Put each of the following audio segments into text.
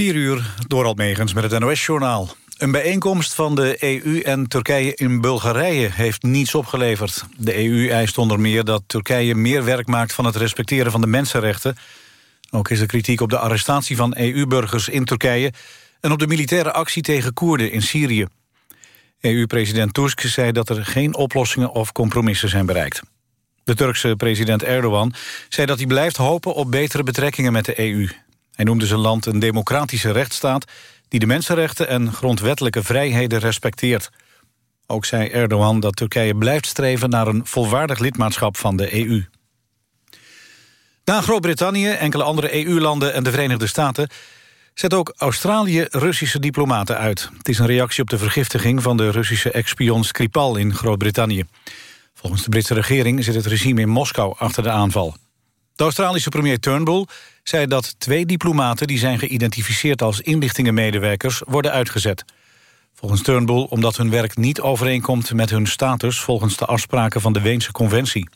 4 uur, door Almegens met het NOS-journaal. Een bijeenkomst van de EU en Turkije in Bulgarije heeft niets opgeleverd. De EU eist onder meer dat Turkije meer werk maakt van het respecteren van de mensenrechten. Ook is er kritiek op de arrestatie van EU-burgers in Turkije... en op de militaire actie tegen Koerden in Syrië. EU-president Tusk zei dat er geen oplossingen of compromissen zijn bereikt. De Turkse president Erdogan zei dat hij blijft hopen op betere betrekkingen met de EU. Hij noemde zijn land een democratische rechtsstaat... die de mensenrechten en grondwettelijke vrijheden respecteert. Ook zei Erdogan dat Turkije blijft streven naar een volwaardig lidmaatschap van de EU. Na Groot-Brittannië, enkele andere EU-landen en de Verenigde Staten... zet ook Australië Russische diplomaten uit. Het is een reactie op de vergiftiging van de Russische ex-spion Skripal in Groot-Brittannië. Volgens de Britse regering zit het regime in Moskou achter de aanval. De Australische premier Turnbull zei dat twee diplomaten... die zijn geïdentificeerd als inlichtingenmedewerkers worden uitgezet. Volgens Turnbull omdat hun werk niet overeenkomt met hun status... volgens de afspraken van de Weense Conventie.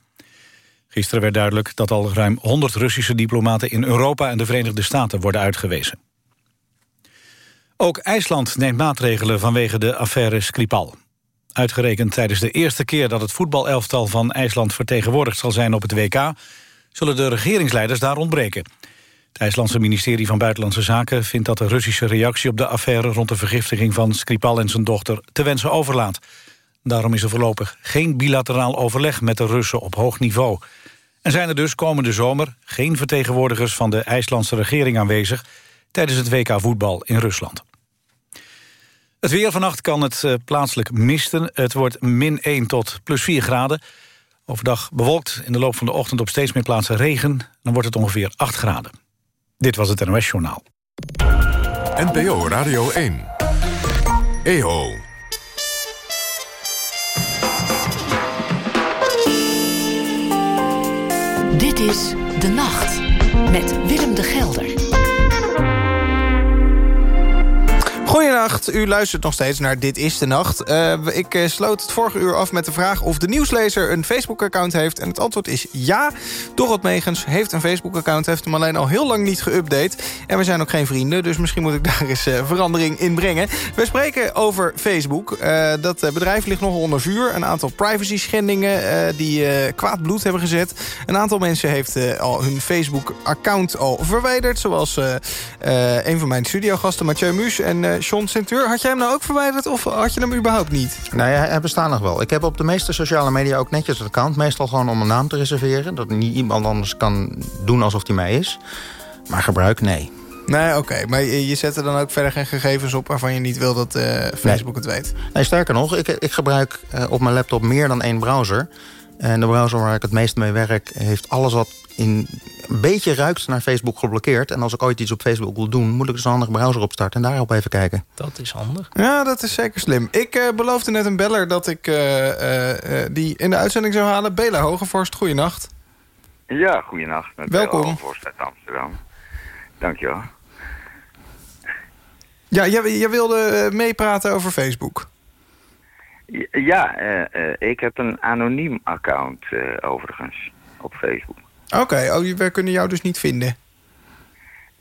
Gisteren werd duidelijk dat al ruim 100 Russische diplomaten... in Europa en de Verenigde Staten worden uitgewezen. Ook IJsland neemt maatregelen vanwege de affaire Skripal. Uitgerekend tijdens de eerste keer dat het voetbalelftal van IJsland vertegenwoordigd zal zijn op het WK zullen de regeringsleiders daar ontbreken. Het IJslandse ministerie van Buitenlandse Zaken vindt dat de Russische reactie op de affaire rond de vergiftiging van Skripal en zijn dochter te wensen overlaat. Daarom is er voorlopig geen bilateraal overleg met de Russen op hoog niveau. En zijn er dus komende zomer geen vertegenwoordigers van de IJslandse regering aanwezig tijdens het WK voetbal in Rusland. Het weer vannacht kan het eh, plaatselijk misten. Het wordt min 1 tot plus 4 graden. Overdag bewolkt, in de loop van de ochtend op steeds meer plaatsen regen. Dan wordt het ongeveer 8 graden. Dit was het NOS Journaal. NPO Radio 1. EO. Dit is De Nacht met Willem de Gelder. Goedenacht, u luistert nog steeds naar Dit is de Nacht. Uh, ik uh, sloot het vorige uur af met de vraag of de nieuwslezer een Facebook-account heeft. En het antwoord is ja. Dorot Megens heeft een Facebook-account, heeft hem alleen al heel lang niet geüpdate. En we zijn ook geen vrienden, dus misschien moet ik daar eens uh, verandering in brengen. We spreken over Facebook. dat bedrijf ligt nog onder vuur. Een aantal privacy-schendingen die kwaad bloed hebben gezet. Een aantal mensen heeft al hun Facebook-account al verwijderd. Zoals een van mijn studiogasten, Mathieu Muus en John Centur. Had jij hem nou ook verwijderd of had je hem überhaupt niet? Nee, hij bestaat nog wel. Ik heb op de meeste sociale media ook netjes het account. Meestal gewoon om een naam te reserveren. Dat niet iemand anders kan doen alsof hij mij is. Maar gebruik, nee. Nee, oké. Maar je zet er dan ook verder geen gegevens op... waarvan je niet wil dat uh, Facebook het weet? Nee, sterker nog, ik, ik gebruik uh, op mijn laptop meer dan één browser. En de browser waar ik het meest mee werk... heeft alles wat in een beetje ruikt naar Facebook geblokkeerd. En als ik ooit iets op Facebook wil doen... moet ik dus een andere browser opstarten en daarop even kijken. Dat is handig. Ja, dat is zeker slim. Ik uh, beloofde net een beller dat ik uh, uh, die in de uitzending zou halen. Bela Hogevorst, goeienacht. Ja, goeienacht. Met Welkom. Bela Hogevorst uit Amsterdam. Dankjewel. Ja, jij, jij wilde meepraten over Facebook. Ja, ik heb een anoniem account overigens op Facebook. Oké, okay. oh, we kunnen jou dus niet vinden?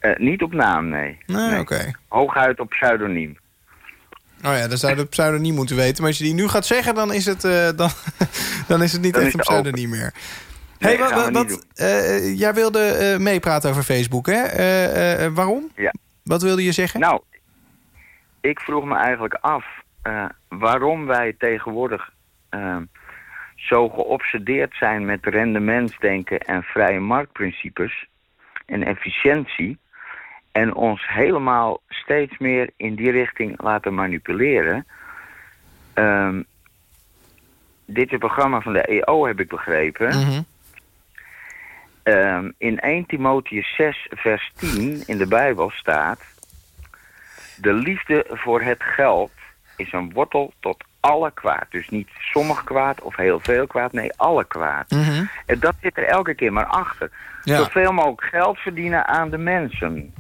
Uh, niet op naam, nee. Nee, nee. oké. Okay. Hooguit op pseudoniem. Oh ja, dan zou je het pseudoniem moeten weten. Maar als je die nu gaat zeggen, dan is het, uh, dan, dan is het niet dan echt een pseudoniem meer. Nee, hey, wat, wat uh, jij wilde meepraten over Facebook, hè? waarom? Ja. Wat wilde je zeggen? Nou, ik vroeg me eigenlijk af waarom wij tegenwoordig zo geobsedeerd zijn met rendementsdenken en vrije marktprincipes en efficiëntie en ons helemaal steeds meer in die richting laten manipuleren. Um, dit is een programma van de EO, heb ik begrepen. Mhm. Um, in 1 Timotheus 6, vers 10 in de Bijbel staat... De liefde voor het geld is een wortel tot alle kwaad. Dus niet sommig kwaad of heel veel kwaad. Nee, alle kwaad. Mhm. En dat zit er elke keer maar achter. Ja. Zoveel mogelijk geld verdienen aan de mensen.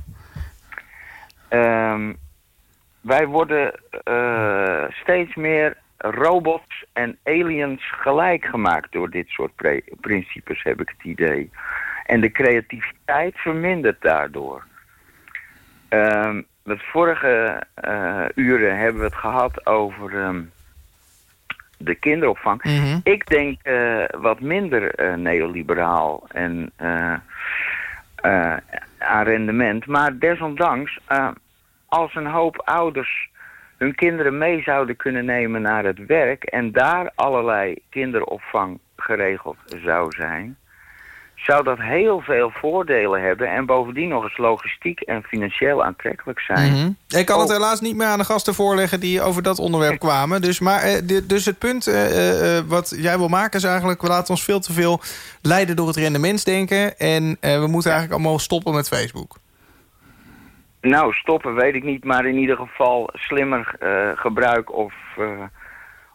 Ehm, wij worden eh, steeds meer robots en aliens gelijk gemaakt door dit soort principes, heb ik het idee. En de creativiteit vermindert daardoor. Ehm, het vorige eh, uren hebben we het gehad over ehm, de kinderopvang. Mhm. Ik denk eh, wat minder eh, neoliberaal en eh, eh, aan rendement. Maar desondanks, als een hoop ouders hun kinderen mee zouden kunnen nemen naar het werk... en daar allerlei kinderopvang geregeld zou zijn... zou dat heel veel voordelen hebben... en bovendien nog eens logistiek en financieel aantrekkelijk zijn. Mhm. Ik kan het Oh. helaas niet meer aan de gasten voorleggen die over dat onderwerp kwamen. Dus, maar, eh, dus het punt eh, eh, wat jij wil maken is eigenlijk... we laten ons veel te veel leiden door het rendementsdenken... en we moeten eigenlijk allemaal stoppen met Facebook. Nou, stoppen weet ik niet, maar in ieder geval slimmer gebruik of,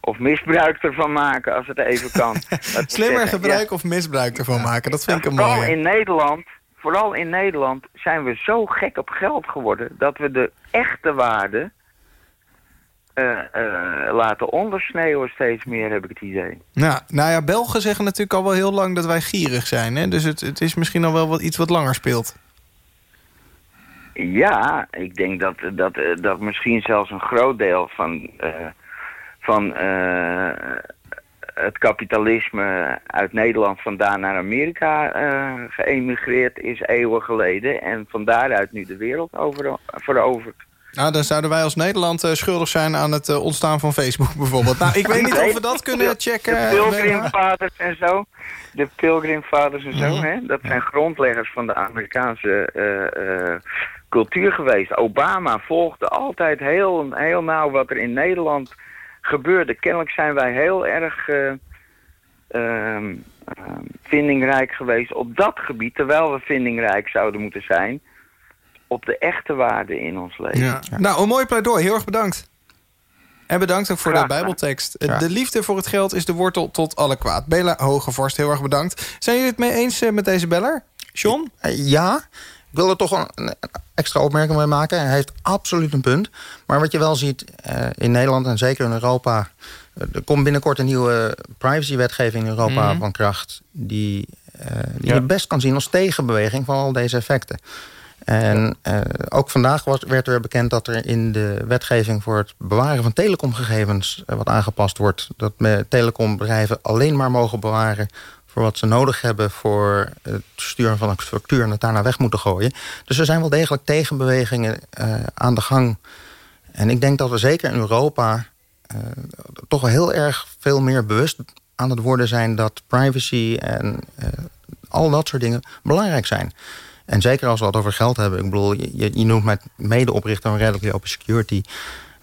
of misbruik ervan maken als het even kan. Slimmer gebruik of misbruik ervan maken, dat vind ik een Vooral mooie. in Nederland, vooral in Nederland zijn we zo gek op geld geworden dat we de echte waarde eh, eh, laten ondersneeuwen steeds meer, heb ik het idee. Nou, nou ja, Belgen zeggen natuurlijk al wel heel lang dat wij gierig zijn. Hè? Dus het, het is misschien al wel wat, iets wat langer speelt. Ja, ik denk dat, dat, eh, dat misschien zelfs een groot deel van, van eh, het kapitalisme uit Nederland vandaan naar Amerika eh, geëmigreerd is eeuwen geleden. En van daaruit nu de wereld over, veroverd. Nou, dan zouden wij als Nederland eh, schuldig zijn aan het ontstaan van Facebook bijvoorbeeld. Nou, ik weet niet of we dat kunnen checken. De pilgrimvaders en zo. De pilgrimvaders en zo, Mhm. hè. Dat zijn grondleggers van de Amerikaanse cultuur geweest. Obama volgde altijd heel, heel nauw wat er in Nederland gebeurde. Kennelijk zijn wij heel erg ehm, vindingrijk geweest op dat gebied. Terwijl we vindingrijk zouden moeten zijn op de echte waarden in ons leven. Ja. Nou, een mooi pleidooi. Heel erg bedankt. En bedankt ook voor de Graag bijbeltekst. Eh, Ja. De liefde voor het geld is de wortel tot alle kwaad. Bela Hogevorst, heel erg bedankt. Zijn jullie het mee eens eh, met deze beller? John? Ja, ik wil er toch een, een extra opmerking mee maken. Hij heeft absoluut een punt. Maar wat je wel ziet eh, in Nederland en zeker in Europa... eh, er komt binnenkort een nieuwe privacywetgeving in Europa Mhm. van kracht... die, eh, die Ja. je best kan zien als tegenbeweging van al deze effecten. En ook vandaag was, werd er bekend dat er in de wetgeving... voor het bewaren van telecomgegevens wat aangepast wordt. Dat telecombedrijven alleen maar mogen bewaren voor wat ze nodig hebben voor het sturen van een structuur en het daarna weg moeten gooien. Dus er zijn wel degelijk tegenbewegingen eh, aan de gang. En ik denk dat we zeker in Europa eh, toch wel heel erg veel meer bewust aan het worden zijn dat privacy en eh, al dat soort dingen belangrijk zijn. En zeker als we het over geld hebben. Ik bedoel, je, je- noemt mij medeoprichter van Radically Open Security.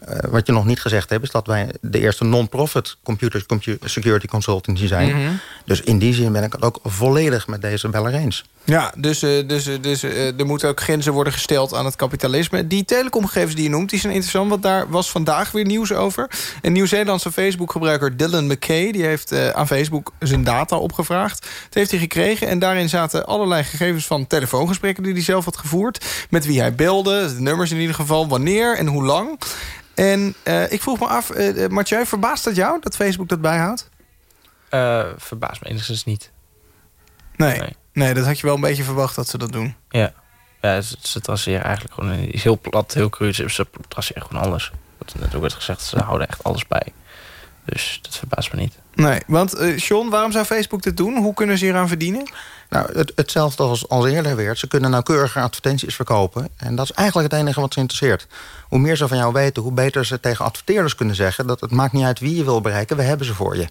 Eh, wat je nog niet gezegd hebt, is dat wij de eerste non-profit computer, computer security consultancy zijn. Mhm. Dus in die zin ben ik het ook volledig met deze beller eens. Ja, dus, eh, dus, eh, dus eh, er moeten ook grenzen worden gesteld aan het kapitalisme. Die telecomgegevens die je noemt, die zijn interessant... want daar was vandaag weer nieuws over. Een Nieuw-Zeelandse Facebook-gebruiker Dylan McKay... die heeft aan Facebook zijn data opgevraagd. Dat heeft hij gekregen en daarin zaten allerlei gegevens... van telefoongesprekken die hij zelf had gevoerd. Met wie hij belde, de nummers in ieder geval, wanneer en hoe lang. En ik vroeg me af, eh, Mathieu, verbaast dat jou dat Facebook dat bijhoudt? Eh verbaast me enigszins niet. Nee. Nee. Nee, dat had je wel een beetje verwacht dat ze dat doen. Ja, ja ze, ze traceren eigenlijk gewoon... is heel plat, heel cru. Ze, ze traceren gewoon alles. Wat net ook werd gezegd, ze houden echt alles bij. Dus dat verbaast me niet. Nee, want eh John, waarom zou Facebook dit doen? Hoe kunnen ze hieraan verdienen? Nou, het, hetzelfde als, als eerder werd. Ze kunnen nauwkeurige advertenties verkopen. En dat is eigenlijk het enige wat ze interesseert. Hoe meer ze van jou weten, hoe beter ze tegen adverteerders kunnen zeggen... dat het maakt niet uit wie je wil bereiken, we hebben ze voor je.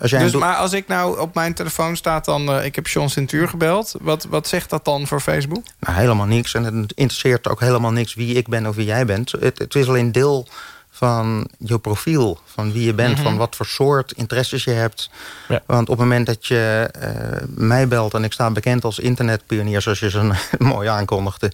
Als jij een Dus, maar als ik nou op mijn telefoon staat dan... eh, ik heb John Centuur gebeld. Wat, wat zegt dat dan voor Facebook? Nou, helemaal niks. En het interesseert ook helemaal niks wie ik ben of wie jij bent. Het, het is alleen deel van je profiel. Van wie je bent, van wat voor soort interesses je hebt. Ja. Want op het moment dat je eh, mij belt... en ik sta bekend als internetpionier... zoals je zo mooi aankondigde...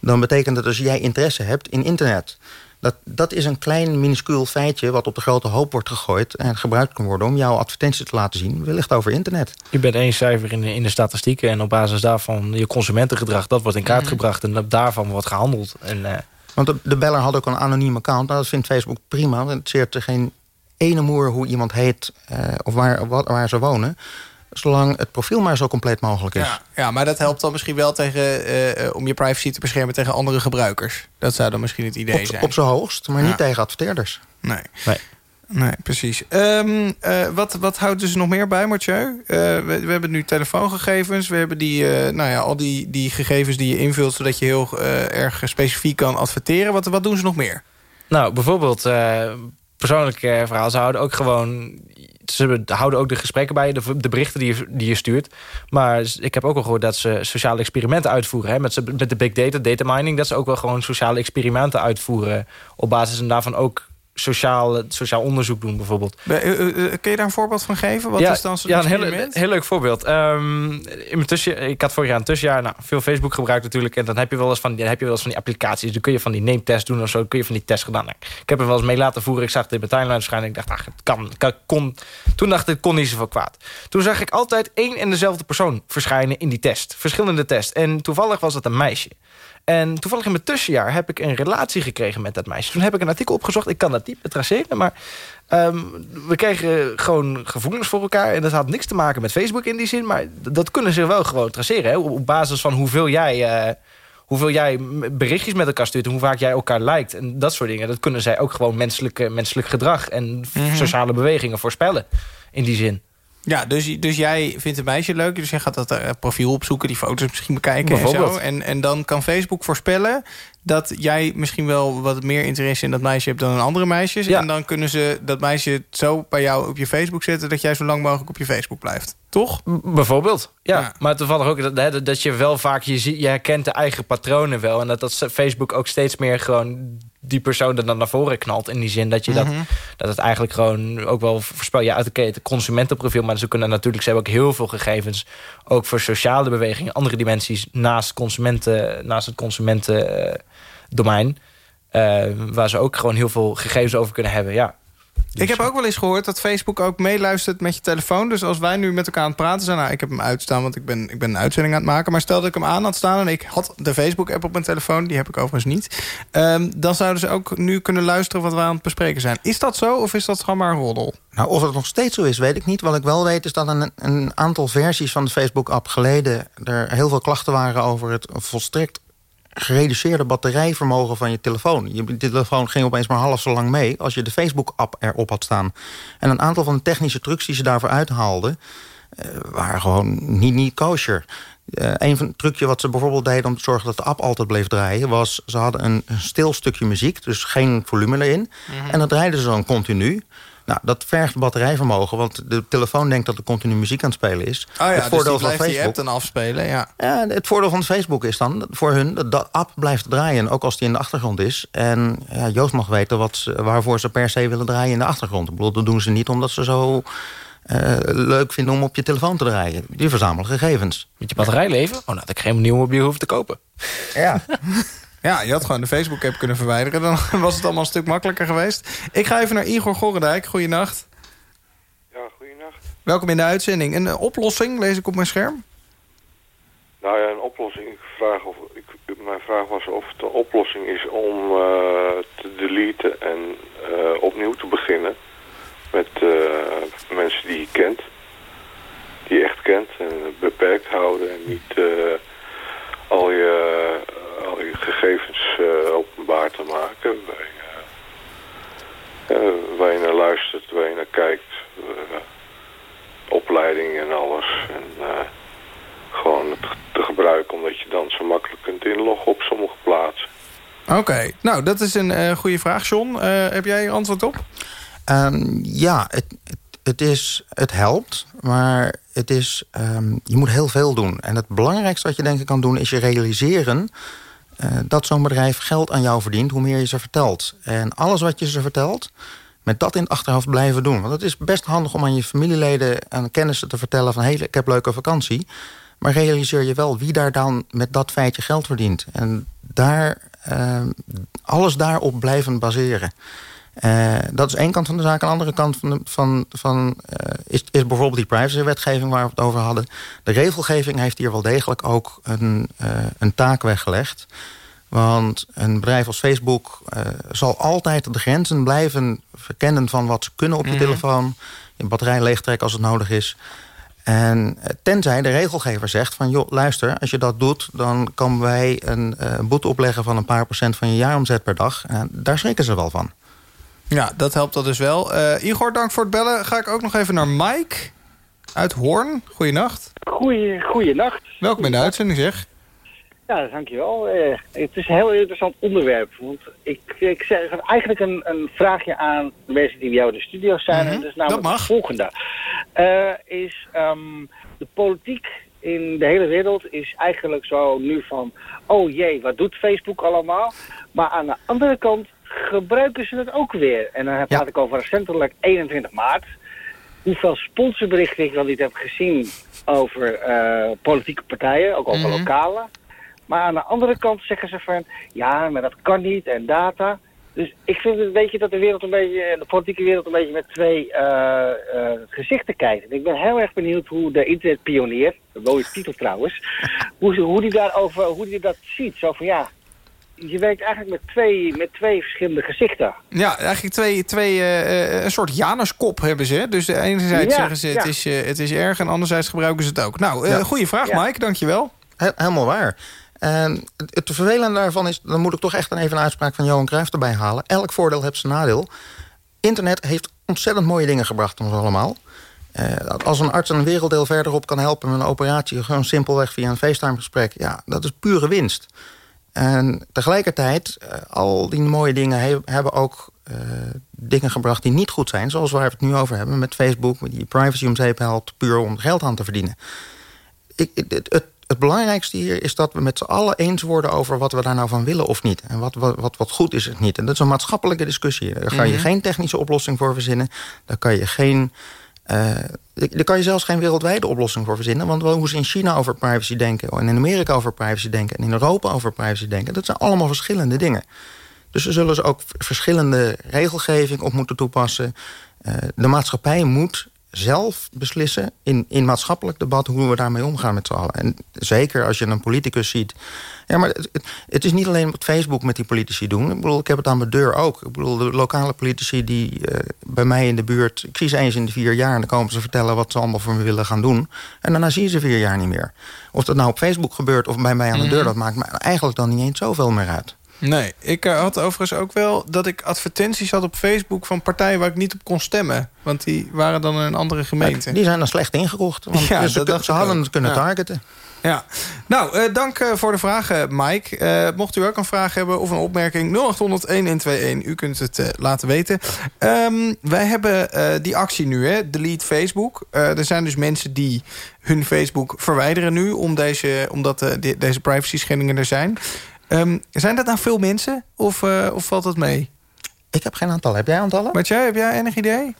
dan betekent dat dus jij interesse hebt in internet. Dat, dat is een klein, minuscuul feitje... wat op de grote hoop wordt gegooid... en gebruikt kan worden om jouw advertenties te laten zien... wellicht over internet. Je bent één cijfer in de, in de statistieken... en op basis daarvan je consumentengedrag... dat wordt in kaart gebracht en daarvan wordt gehandeld. En, eh, Want de, de beller had ook een anoniem account. Nou, dat vindt Facebook prima. Het zeert er geen ene moer hoe iemand heet... eh, of waar, wat, waar ze wonen. Zolang het profiel maar zo compleet mogelijk is. Ja, ja, maar dat helpt dan misschien wel tegen, eh, eh, om je privacy te beschermen tegen andere gebruikers. Dat zou dan misschien het idee Op, zijn. op zijn hoogst, maar Ja. niet tegen adverteerders. Nee. Nee. Nee, precies. Ehm, eh, wat, wat houdt dus nog meer bij, Mathieu? Eh, we, we hebben nu telefoongegevens. We hebben die, eh, nou ja, al die, die gegevens die je invult... zodat je heel eh, erg specifiek kan adverteren. Wat, wat doen ze nog meer? Nou, bijvoorbeeld eh persoonlijke verhaal. Ze houden ook gewoon... Ze houden ook de gesprekken bij, de, de berichten die je, die je stuurt. Maar ik heb ook al gehoord dat ze sociale experimenten uitvoeren. Hè, met, met de big data, data mining. Dat ze ook wel gewoon sociale experimenten uitvoeren. Op basis en daarvan ook sociaal, sociaal onderzoek doen bijvoorbeeld. Be- eh, eh, eh, kun je daar een voorbeeld van geven? Wat ja, is dan zo'n ja, een heel, leuk voorbeeld. Ehm, in mijn tussen, ik had vorig jaar een tussenjaar. Nou, veel Facebook gebruikt natuurlijk. En dan heb je wel eens van, dan heb je wel eens van die applicaties. Dan kun je van die neemtest doen of zo. Dan kun je van die test gedaan. Nou, ik heb er wel eens mee laten voeren. Ik zag het in mijn timeline. Ik dacht, ach, het kan, kan, kon. Toen dacht ik, het kon niet zoveel kwaad. Toen zag ik altijd één en dezelfde persoon verschijnen in die test. Verschillende test. En toevallig was het een meisje. En toevallig in mijn tussenjaar heb ik een relatie gekregen met dat meisje. Toen heb ik een artikel opgezocht. Ik kan dat niet traceren, maar ehm, we kregen gewoon gevoelens voor elkaar. En dat had niks te maken met Facebook in die zin. Maar dat kunnen ze wel gewoon traceren. Hè? Op basis van hoeveel jij, eh, hoeveel jij berichtjes met elkaar stuurt... en hoe vaak jij elkaar liked en dat soort dingen. Dat kunnen zij ook gewoon menselijk, menselijk gedrag... en sociale bewegingen voorspellen in die zin. Ja, dus, dus jij vindt een meisje leuk. Dus jij gaat dat eh, profiel opzoeken, die foto's misschien bekijken en zo. En, en dan kan Facebook voorspellen dat jij misschien wel wat meer interesse in dat meisje hebt dan in andere meisjes. Ja. En dan kunnen ze dat meisje zo bij jou op je Facebook zetten... dat jij zo lang mogelijk op je Facebook blijft. Toch? B- Bijvoorbeeld, ja. Ja. Maar toevallig ook dat, hè, dat je wel vaak... Je, ziet, je herkent de eigen patronen wel. En dat, dat Facebook ook steeds meer gewoon die persoon er dan naar voren knalt. In die zin dat je dat, dat het eigenlijk gewoon ook wel voorspelt. Ja, uit het consumentenprofiel. Maar ze kunnen natuurlijk... Ze hebben ook heel veel gegevens. Ook voor sociale bewegingen. Andere dimensies naast, consumenten, naast het consumentendomein. eh waar ze ook gewoon heel veel gegevens over kunnen hebben. Ja, Ik heb ook wel eens gehoord dat Facebook ook meeluistert met je telefoon. Dus als wij nu met elkaar aan het praten zijn... Nou, ik heb hem uitstaan, want ik ben, ik ben een uitzending aan het maken. Maar stel dat ik hem aan had staan en ik had de Facebook-app op mijn telefoon... die heb ik overigens niet. ehm, dan zouden ze ook nu kunnen luisteren wat wij aan het bespreken zijn. Is dat zo of is dat gewoon maar een roddel? Nou, of het nog steeds zo is, weet ik niet. Wat ik wel weet is dat een, een aantal versies van de Facebook-app geleden... er heel veel klachten waren over het volstrekt gereduceerde batterijvermogen van je telefoon. Je telefoon ging opeens maar half zo lang mee... als je de Facebook-app erop had staan. En een aantal van de technische trucs die ze daarvoor uithaalden... eh, waren gewoon niet, niet kosher. Eh, een van het trucje wat ze bijvoorbeeld deden om te zorgen dat de app altijd bleef draaien... was ze hadden een, een stil stukje muziek, dus geen volume erin. En dat draaiden ze dan continu. Nou, dat vergt batterijvermogen, want de telefoon denkt dat er continu muziek aan het spelen is. Oh ja, het dus voordeel die van blijft die Facebook. app dan afspelen, ja. Ja, het voordeel van Facebook is dan voor hun dat de app blijft draaien, ook als die in de achtergrond is. En ja, Joost mag weten wat ze, waarvoor ze per se willen draaien in de achtergrond. Ik bedoel, dat doen ze niet omdat ze zo eh, leuk vinden om op je telefoon te draaien. Die verzamelen gegevens. met je batterijleven. Oh, nou, dat ik geen nieuwe mobiel hoef te kopen. Ja. Ja, je had gewoon de Facebook-app kunnen verwijderen. Dan was het allemaal een stuk makkelijker geweest. Ik ga even naar Igor Gorendijk. Goeienacht. Ja, goeienacht. Welkom in de uitzending. Een oplossing, lees ik op mijn scherm. Nou ja, een oplossing. Ik vraag of, ik, mijn vraag was of een oplossing is om eh, te deleten en eh, opnieuw te beginnen met eh, mensen die je kent. Die je echt kent en beperkt houden en niet al, je, al je gegevens eh, openbaar te maken. Waar je, eh, waar je naar luistert, waar je naar kijkt. eh, opleiding en alles. En eh, gewoon het te gebruiken omdat je dan zo makkelijk kunt inloggen op sommige plaatsen. Oké, nou dat is een eh, goede vraag. John, Eh, heb jij antwoord op? Ehm, ja, het, het, het, is, het helpt, maar het is, ehm, je moet heel veel doen. En het belangrijkste wat je denk ik kan doen... is je realiseren eh, dat zo'n bedrijf geld aan jou verdient... hoe meer je ze vertelt. En alles wat je ze vertelt, met dat in het achterhoofd blijven doen. Want het is best handig om aan je familieleden en kennissen te vertellen... van hé, ik heb leuke vakantie. Maar realiseer je wel wie daar dan met dat feitje geld verdient. En daar, ehm, alles daarop blijven baseren. Eh, dat is één kant van de zaak. Een andere kant van, de, van, van, eh, is, is bijvoorbeeld die privacywetgeving waar we het over hadden. De regelgeving heeft hier wel degelijk ook een, eh, een taak weggelegd. Want een bedrijf als Facebook zal altijd de grenzen blijven verkennen... van wat ze kunnen op je telefoon. Je batterij leegtrekken als het nodig is. En tenzij de regelgever zegt van... joh, luister, als je dat doet... dan kan wij een boete opleggen van een paar procent van je jaaromzet per dag. En daar schrikken ze wel van. Ja, dat helpt dat dus wel. Uh, Igor, dank voor het bellen. Ga ik ook nog even naar Mike uit Hoorn. Goeienacht. Goeie, goeienacht. Welkom in de uitzending, zeg. Ja, dankjewel. Uh, het is een heel interessant onderwerp. Want ik, ik zeg eigenlijk een, een vraagje aan de mensen die bij jou in de studio zijn. Mhm, en dat is namelijk dat mag. het volgende. Uh, is um, de politiek in de hele wereld is eigenlijk zo nu van... oh jee, wat doet Facebook allemaal? Maar aan de andere kant gebruiken ze het ook weer. En dan praat ik over recentelijk 21 maart. Hoeveel sponsorberichten ik wel niet heb gezien over uh, politieke partijen, ook over mm -hmm. lokale. Maar aan de andere kant zeggen ze van, ja, maar dat kan niet en data. Dus ik vind het een beetje dat de wereld een beetje, de politieke wereld een beetje met twee uh, uh, gezichten kijkt. En ik ben heel erg benieuwd hoe de internetpionier, een mooie titel trouwens, hoe, hoe die daarover, hoe die dat ziet. Zo van ja, je werkt eigenlijk met twee, met twee verschillende gezichten. Ja, eigenlijk twee, twee uh, een soort Januskop hebben ze. Dus de enerzijds ja, zeggen ze het, ja. is, uh, het is erg en anderzijds gebruiken ze het ook. Nou, ja. goede vraag ja. Mike, dankjewel. He helemaal waar. En het, vervelende daarvan is, dan moet ik toch echt dan even een uitspraak van Johan Cruijff erbij halen. Elk voordeel heeft zijn nadeel. Internet heeft ontzettend mooie dingen gebracht ons allemaal. Uh, als een arts een werelddeel verderop kan helpen met een operatie... gewoon simpelweg via een FaceTime-gesprek... ja, dat is pure winst. En tegelijkertijd, uh, al die mooie dingen he hebben ook uh, dingen gebracht die niet goed zijn. Zoals waar we het nu over hebben met Facebook, die privacy om zeep helpt, puur om geld aan te verdienen. Ik, het, het, het, belangrijkste hier is dat we met z'n allen eens worden over wat we daar nou van willen of niet. En wat, wat, wat, wat goed is of niet. En dat is een maatschappelijke discussie. Daar ga je mm -hmm. geen technische oplossing voor verzinnen. Daar kan je geen. Uh, daar kan je zelfs geen wereldwijde oplossing voor verzinnen. Want hoe ze in China over privacy denken... en in Amerika over privacy denken... en in Europa over privacy denken... dat zijn allemaal verschillende dingen. Dus er zullen ze ook verschillende regelgeving op moeten toepassen. Uh, de maatschappij moet zelf beslissen in, in maatschappelijk debat... hoe we daarmee omgaan met z'n allen. En zeker als je een politicus ziet... Ja, maar het, het, is niet alleen wat Facebook met die politici doen. Ik bedoel, ik heb het aan mijn deur ook. Ik bedoel, de lokale politici die uh, bij mij in de buurt... ik zie ze eens in de vier jaar en dan komen ze vertellen... wat ze allemaal voor me willen gaan doen. En daarna zie je ze vier jaar niet meer. Of dat nou op Facebook gebeurt of bij mij aan de deur... dat maakt me eigenlijk dan niet eens zoveel meer uit. Nee, ik uh, had overigens ook wel dat ik advertenties had op Facebook... van partijen waar ik niet op kon stemmen. Want die waren dan in een andere gemeente. Die zijn dan slecht ingekocht. Want ja, dus ze, ze hadden het kunnen ja. targeten. Ja, nou, uh, dank uh, voor de vragen, Mike. Uh, mocht u ook een vraag hebben of een opmerking... 0800-1121, u kunt het laten weten. Um, wij hebben die actie nu, hè, Delete Facebook. er zijn dus mensen die hun Facebook verwijderen nu... Om deze, omdat de, deze privacy schendingen er zijn... Um, zijn dat nou veel mensen of, uh, of valt dat mee? Ik heb geen aantal. Heb jij aantallen? Maar jij, heb jij enig idee?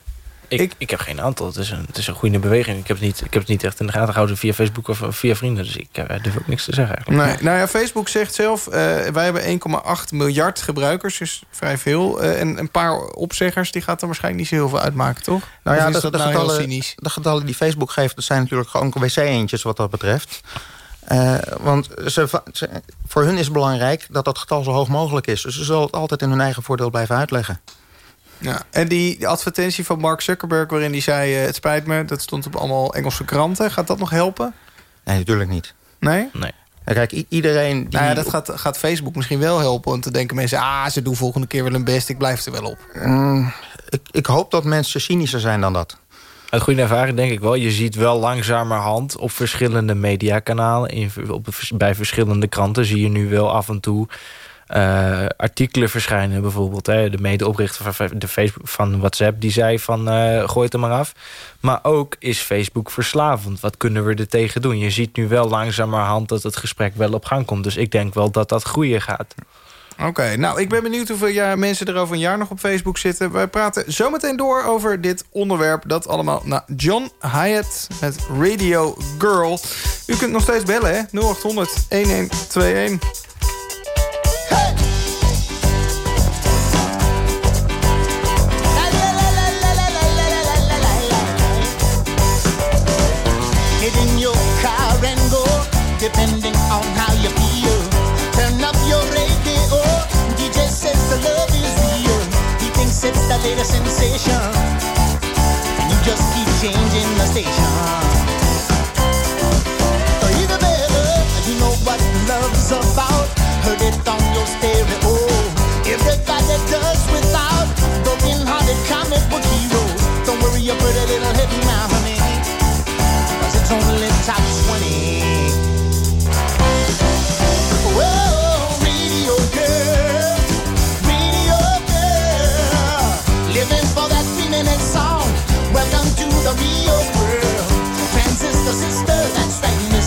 Ik, ik, ik, heb geen aantal. Het is, een, het is een goede beweging. Ik heb, het niet, ik heb het niet echt in de gaten gehouden via Facebook of via vrienden. Dus ik uh, durf ook niks te zeggen eigenlijk. Nee, nou ja, Facebook zegt zelf... Uh, wij hebben 1,8 miljard gebruikers. Dus vrij veel. Uh, en een paar opzeggers, die gaat er waarschijnlijk niet zo heel veel uitmaken, toch? Nou ja, of is de, dat de, nou getallen, de getallen die Facebook geeft... dat zijn natuurlijk gewoon wc-eentjes wat dat betreft. Uh, want ze, ze, voor hun is het belangrijk dat dat getal zo hoog mogelijk is. Dus ze zullen het altijd in hun eigen voordeel blijven uitleggen. Ja, en die, die advertentie van Mark Zuckerberg waarin hij zei... Uh, het spijt me, dat stond op allemaal Engelse kranten. Gaat dat nog helpen? Nee, natuurlijk niet. Nee? Nee. Kijk, iedereen die... Nou ja, dat gaat, gaat Facebook misschien wel helpen. Want dan denken mensen... ah, ze doen volgende keer wel hun best, ik blijf er wel op. Mm, ik, ik hoop dat mensen cynischer zijn dan dat. Een goede ervaring denk ik wel. Je ziet wel langzamerhand op verschillende mediakanalen... Op, bij verschillende kranten zie je nu wel af en toe... Uh, artikelen verschijnen bijvoorbeeld. Hè. De medeoprichter van, de Facebook, van WhatsApp die zei van uh, gooi het maar af. Maar ook is Facebook verslavend. Wat kunnen we er tegen doen? Je ziet nu wel langzamerhand dat het gesprek wel op gang komt. Dus ik denk wel dat dat groeien gaat. Oké, nou, ik ben benieuwd hoeveel jaar mensen er over een jaar nog op Facebook zitten. Wij praten zometeen door over dit onderwerp. Dat allemaal naar John Hyatt met Radio Girl. U kunt nog steeds bellen, hè? 0800 1121. Hey! Get in your car and go, depending on sits that data sensation. And you just keep changing the station. Or either better, you know what love's about. Heard it on your stereo. Everybody does without broken-hearted comic book heroes. Don't worry, you're pretty little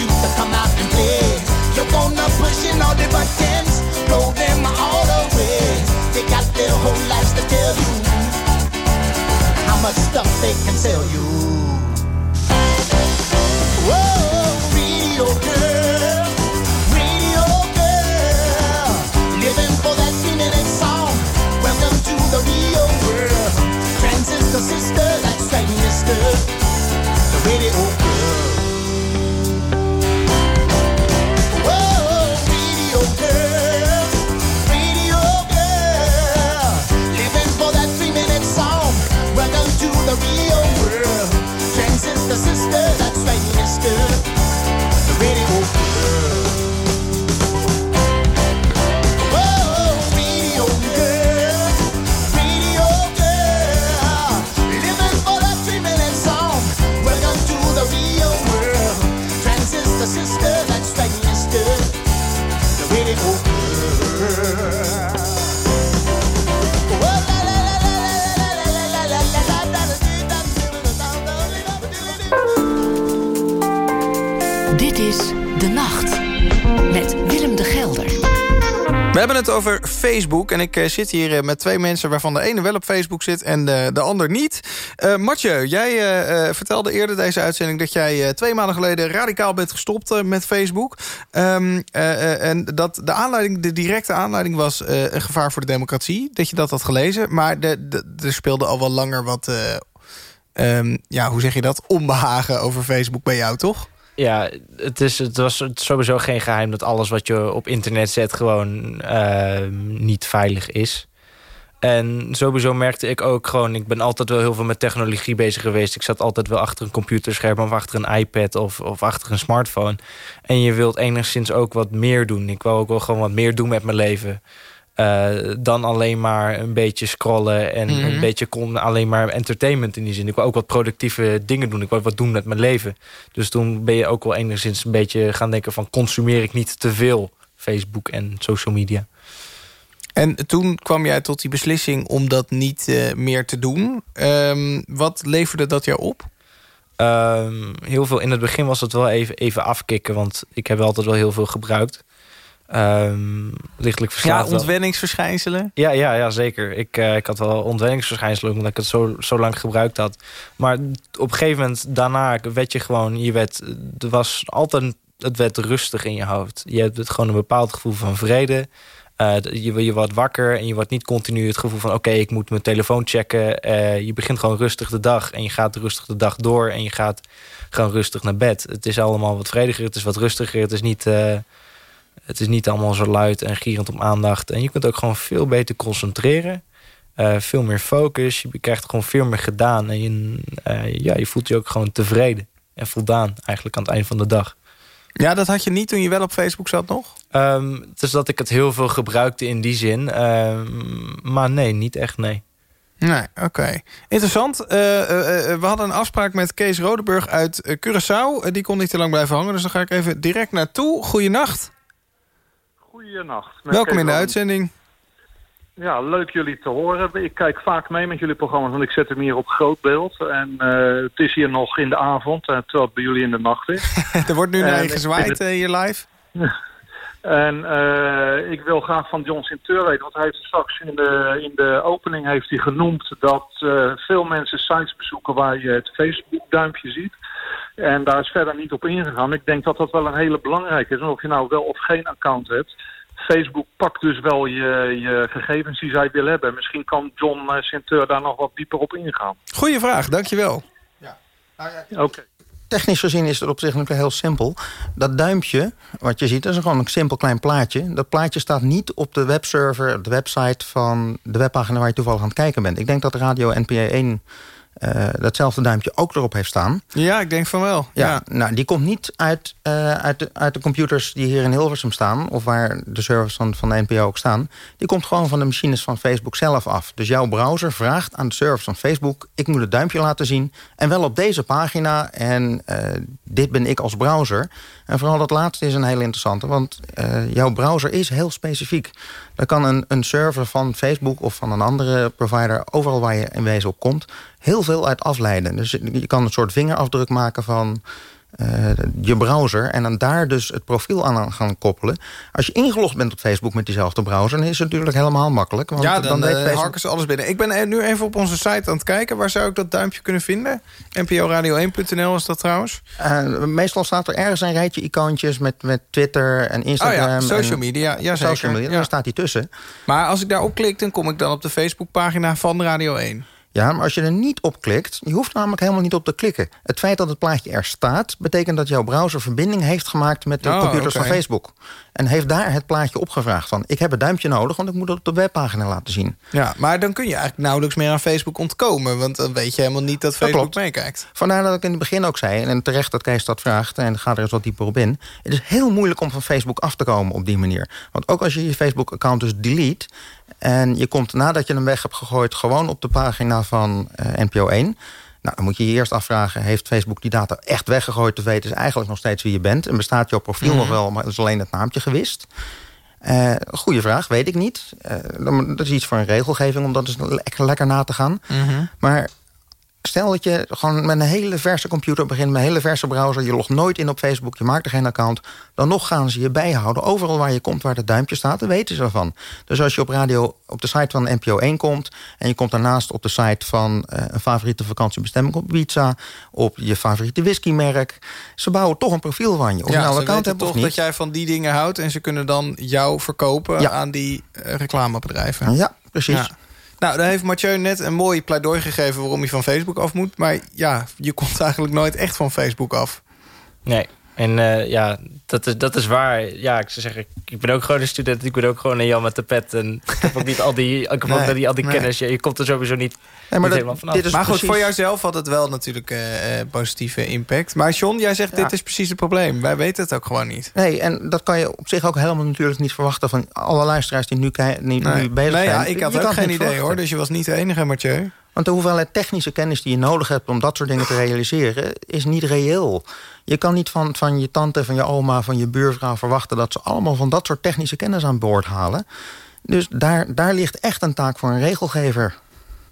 you to come out and play. You're gonna push in all the buttons, blow them all away. They got their whole lives to tell you how much stuff they can sell you. Whoa, radio girl, We hebben het over Facebook. En ik eh, zit hier eh, met twee mensen waarvan de ene wel op Facebook zit en de, de ander niet. Eh Mathieu, jij eh, eh, vertelde eerder deze uitzending... dat jij eh, twee maanden geleden radicaal bent gestopt eh, met Facebook. Ehm, eh, eh, en dat de, aanleiding, de directe aanleiding was eh, een gevaar voor de democratie. Dat je dat had gelezen. Maar de, de, er speelde al wel langer wat... eh, ehm, ja, hoe zeg je dat? Onbehagen over Facebook bij jou, toch? Ja, het, is, het was sowieso geen geheim dat alles wat je op internet zet gewoon eh, niet veilig is. En sowieso merkte ik ook gewoon, ik ben altijd wel heel veel met technologie bezig geweest. Ik zat altijd wel achter een computerscherm of achter een iPad of, of achter een smartphone. En je wilt enigszins ook wat meer doen. Ik wou ook wel gewoon wat meer doen met mijn leven. Eh, dan alleen maar een beetje scrollen en Mhm. een beetje kon alleen maar entertainment in die zin. Ik wil ook wat productieve dingen doen. Ik wil wat doen met mijn leven. Dus toen ben je ook wel enigszins een beetje gaan denken van consumeer ik niet te veel Facebook en social media. En toen kwam jij tot die beslissing om dat niet eh, meer te doen. Ehm, wat leverde dat jou op? Ehm, heel veel in het begin was het wel even, even afkicken, want ik heb altijd wel heel veel gebruikt. Ehm, lichtelijk Ja, verslaafd. wel. ontwenningsverschijnselen. Ja, ja, ja zeker. Ik, eh, ik had wel ontwenningsverschijnselen omdat ik het zo, zo lang gebruikt had. Maar op een gegeven moment daarna werd je gewoon... Je werd, er was altijd, het werd rustig in je hoofd. Je hebt het gewoon een bepaald gevoel van vrede. Eh, je, je wordt wakker en je wordt niet continu het gevoel van... oké, ik moet mijn telefoon checken. Eh, je begint gewoon rustig de dag en je gaat rustig de dag door... en je gaat gewoon rustig naar bed. Het is allemaal wat vrediger, het is wat rustiger. Het is niet... het is niet allemaal zo luid en gierend om aandacht. En je kunt ook gewoon veel beter concentreren. Eh, veel meer focus. Je krijgt gewoon veel meer gedaan. En je, eh, ja, je voelt je ook gewoon tevreden en voldaan eigenlijk aan het eind van de dag. Ja, dat had je niet toen je wel op Facebook zat nog? Ehm, is dat ik het heel veel gebruikte in die zin. Ehm, maar nee, niet echt, nee. Nee, oké. Interessant. Eh, we hadden een afspraak met Kees Rodeburg uit Curaçao. Die kon niet te lang blijven hangen, dus dan ga ik even direct naartoe. Goeienacht. Welkom in de uitzending. Ja, leuk jullie te horen. Ik kijk vaak mee met jullie programma's, want ik zet hem hier op groot beeld. En eh, het is hier nog in de avond, eh, terwijl het bij jullie in de nacht is. er wordt nu naar je gezwaaid het- eh, hier live. En ik wil graag van John Sinteur weten, want hij heeft straks in de, in de opening heeft hij genoemd dat veel mensen sites bezoeken waar je het Facebook-duimpje ziet. En daar is verder niet op ingegaan. Ik denk dat dat wel een hele belangrijke is. En of je nou wel of geen account hebt. Facebook pakt dus wel je, je gegevens die zij willen hebben. Misschien kan John eh, Sinteur daar nog wat dieper op ingaan. Goeie vraag, dankjewel. Oké. Technisch gezien is het op zich natuurlijk heel simpel. Dat duimpje, wat je ziet, dat is gewoon een simpel klein plaatje. Dat plaatje staat niet op de webserver, de website van de webpagina waar je toevallig aan het kijken bent. Ik denk dat Radio NPA 1 eh, datzelfde duimpje ook erop heeft staan. Ja, ik denk van wel. Ja, Ja. Nou, die komt niet uit, eh, uit, de, uit de computers die hier in Hilversum staan... of waar de servers van, van de NPO ook staan. Die komt gewoon van de machines van Facebook zelf af. Dus jouw browser vraagt aan de servers van Facebook... ik moet het duimpje laten zien en wel op deze pagina... en eh, dit ben ik als browser. En vooral dat laatste is een heel interessante... want eh, jouw browser is heel specifiek. Daar kan een, een server van Facebook of van een andere provider... overal waar je in wezen op komt, heel veel uit afleiden. Dus je kan een soort vingerafdruk maken van eh, je browser... en dan daar dus het profiel aan gaan koppelen. Als je ingelogd bent op Facebook met diezelfde browser... dan is het natuurlijk helemaal makkelijk. Want ja, dan, weet Facebook- harken ze alles binnen. Ik ben eh, nu even op onze site aan het kijken. Waar zou ik dat duimpje kunnen vinden? NPOradio1.nl is dat trouwens. Meestal staat er ergens een rijtje icoontjes met, met Twitter en Instagram. Oh ja, social media. Ja, social media, Ja. daar staat die tussen. Maar als ik daarop klik, dan kom ik dan op de Facebookpagina van Radio 1. Ja, maar als je er niet op klikt, je hoeft namelijk helemaal niet op te klikken. Het feit dat het plaatje er staat, betekent dat jouw browser verbinding heeft gemaakt met de Oh, computers van Facebook. En heeft daar het plaatje opgevraagd van, ik heb het duimpje nodig, want ik moet het op de webpagina laten zien. Ja, maar dan kun je eigenlijk nauwelijks meer aan Facebook ontkomen. Want dan weet je helemaal niet dat Facebook meekijkt. Vandaar dat ik in het begin ook zei, en terecht dat Kees dat vraagt... en ga er eens wat dieper op in... het is heel moeilijk om van Facebook af te komen op die manier. Want ook als je je Facebook-account dus delete... en je komt nadat je hem weg hebt gegooid... gewoon op de pagina van eh, NPO 1... Nou, dan moet je je eerst afvragen... heeft Facebook die data echt weggegooid te weten... is eigenlijk nog steeds wie je bent... en bestaat jouw profiel Mhm. nog wel... maar is alleen het naampje gewist... Eh goeie vraag, weet ik niet. Eh, dat is iets voor een regelgeving om dat eens lekker, lekker na te gaan. Maar stel dat je gewoon met een hele verse computer begint... met een hele verse browser, je logt nooit in op Facebook... je maakt er geen account, dan nog gaan ze je bijhouden. Overal waar je komt, waar het duimpje staat, dan weten ze ervan. Dus als je op radio op de site van NPO 1 komt... en je komt daarnaast op de site van eh, een favoriete vakantiebestemming op Ibiza... op je favoriete whiskymerk... ze bouwen toch een profiel van je. Of ja, nou account weten hebt of toch niet. dat jij van die dingen houdt... en ze kunnen dan jou verkopen Ja. aan die eh, reclamebedrijven. Ja, precies. Ja. Nou, dan heeft Mathieu net een mooi pleidooi gegeven... waarom je van Facebook af moet. Maar ja, je komt eigenlijk nooit echt van Facebook af. Nee. En eh, ja, dat is, dat is waar. Ja, ik zou zeggen, ik ben ook gewoon een student. Ik ben ook gewoon een Jan met de pet. En ik heb ook niet al die, ik heb ook Nee, niet al die nee. kennis. Je, je komt er sowieso niet, maar niet dat- helemaal vanaf. maar goed, precies- voor jouzelf had het wel natuurlijk eh, eh, positieve impact. Maar John, jij zegt Ja. dit is precies het probleem. Wij weten het ook gewoon niet. Nee, en dat kan je op zich ook helemaal natuurlijk niet verwachten... van alle luisteraars die nu, Nee, nu bezig nee zijn. ja, ik had Je ook geen idee verwachten. hoor. Dus je was niet de enige, Mathieu. Want de hoeveelheid technische kennis die je nodig hebt... om dat soort dingen te realiseren, is niet reëel. Je kan niet van, van je tante, van je oma, van je buurvrouw verwachten... dat ze allemaal van dat soort technische kennis aan boord halen. Dus daar, daar ligt echt een taak voor een regelgever.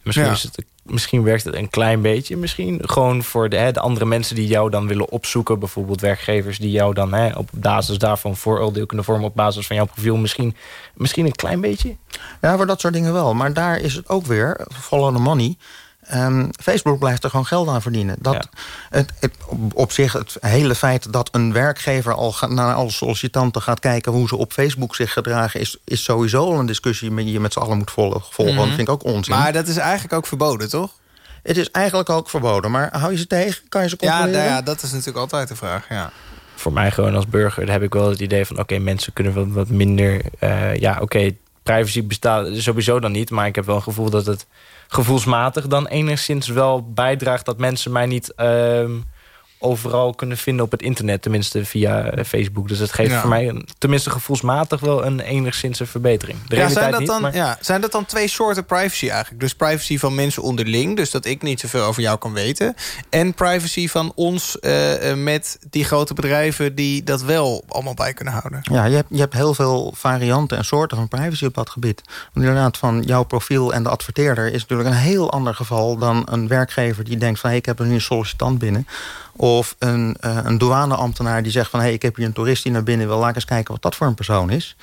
Misschien, Ja. is het, misschien werkt het een klein beetje. Misschien gewoon voor de, hè, de andere mensen die jou dan willen opzoeken. Bijvoorbeeld werkgevers die jou dan hè, op basis daarvan vooroordeel kunnen vormen. Op basis van jouw profiel. Misschien, misschien een klein beetje. Ja, voor dat soort dingen wel. Maar daar is het ook weer, follow the money... Ehm, Facebook blijft er gewoon geld aan verdienen. Dat, Ja. het, het, op, zich het hele feit dat een werkgever al ga- naar alle sollicitanten gaat kijken... hoe ze op Facebook zich gedragen... is, is sowieso al een discussie die je met z'n allen moet volgen. volgen. Dat vind ik ook onzin. Maar dat is eigenlijk ook verboden, toch? Het is eigenlijk ook verboden. Maar hou je ze tegen? Kan je ze Ja, controleren? nou ja, dat is natuurlijk altijd de vraag. Ja. Voor mij gewoon als burger heb ik wel het idee van... oké, mensen kunnen wat, wat minder... eh, ja, oké, privacy bestaat sowieso dan niet... maar ik heb wel een gevoel dat het gevoelsmatig dan enigszins wel bijdraagt... dat mensen mij niet ehm, overal kunnen vinden op het internet. Tenminste via eh, Facebook. Dus het geeft Ja. voor mij een, tenminste gevoelsmatig wel een enigszins een verbetering. De Ja, zijn, dat niet, dan, maar- ja, zijn dat dan twee soorten privacy eigenlijk? Dus privacy van mensen onderling, dus dat ik niet zoveel over jou kan weten. En privacy van ons eh, eh, met die grote bedrijven die dat wel allemaal bij kunnen houden. Ja, je hebt, je hebt heel veel varianten en soorten van privacy op dat gebied. Want inderdaad, van jouw profiel en de adverteerder... is natuurlijk een heel ander geval dan een werkgever die denkt van... Hey, ik heb er nu een sollicitant binnen. Of een, eh, een douaneambtenaar die zegt van... Hey, ik heb hier een toerist die naar binnen wil. Laat eens kijken wat dat voor een persoon is.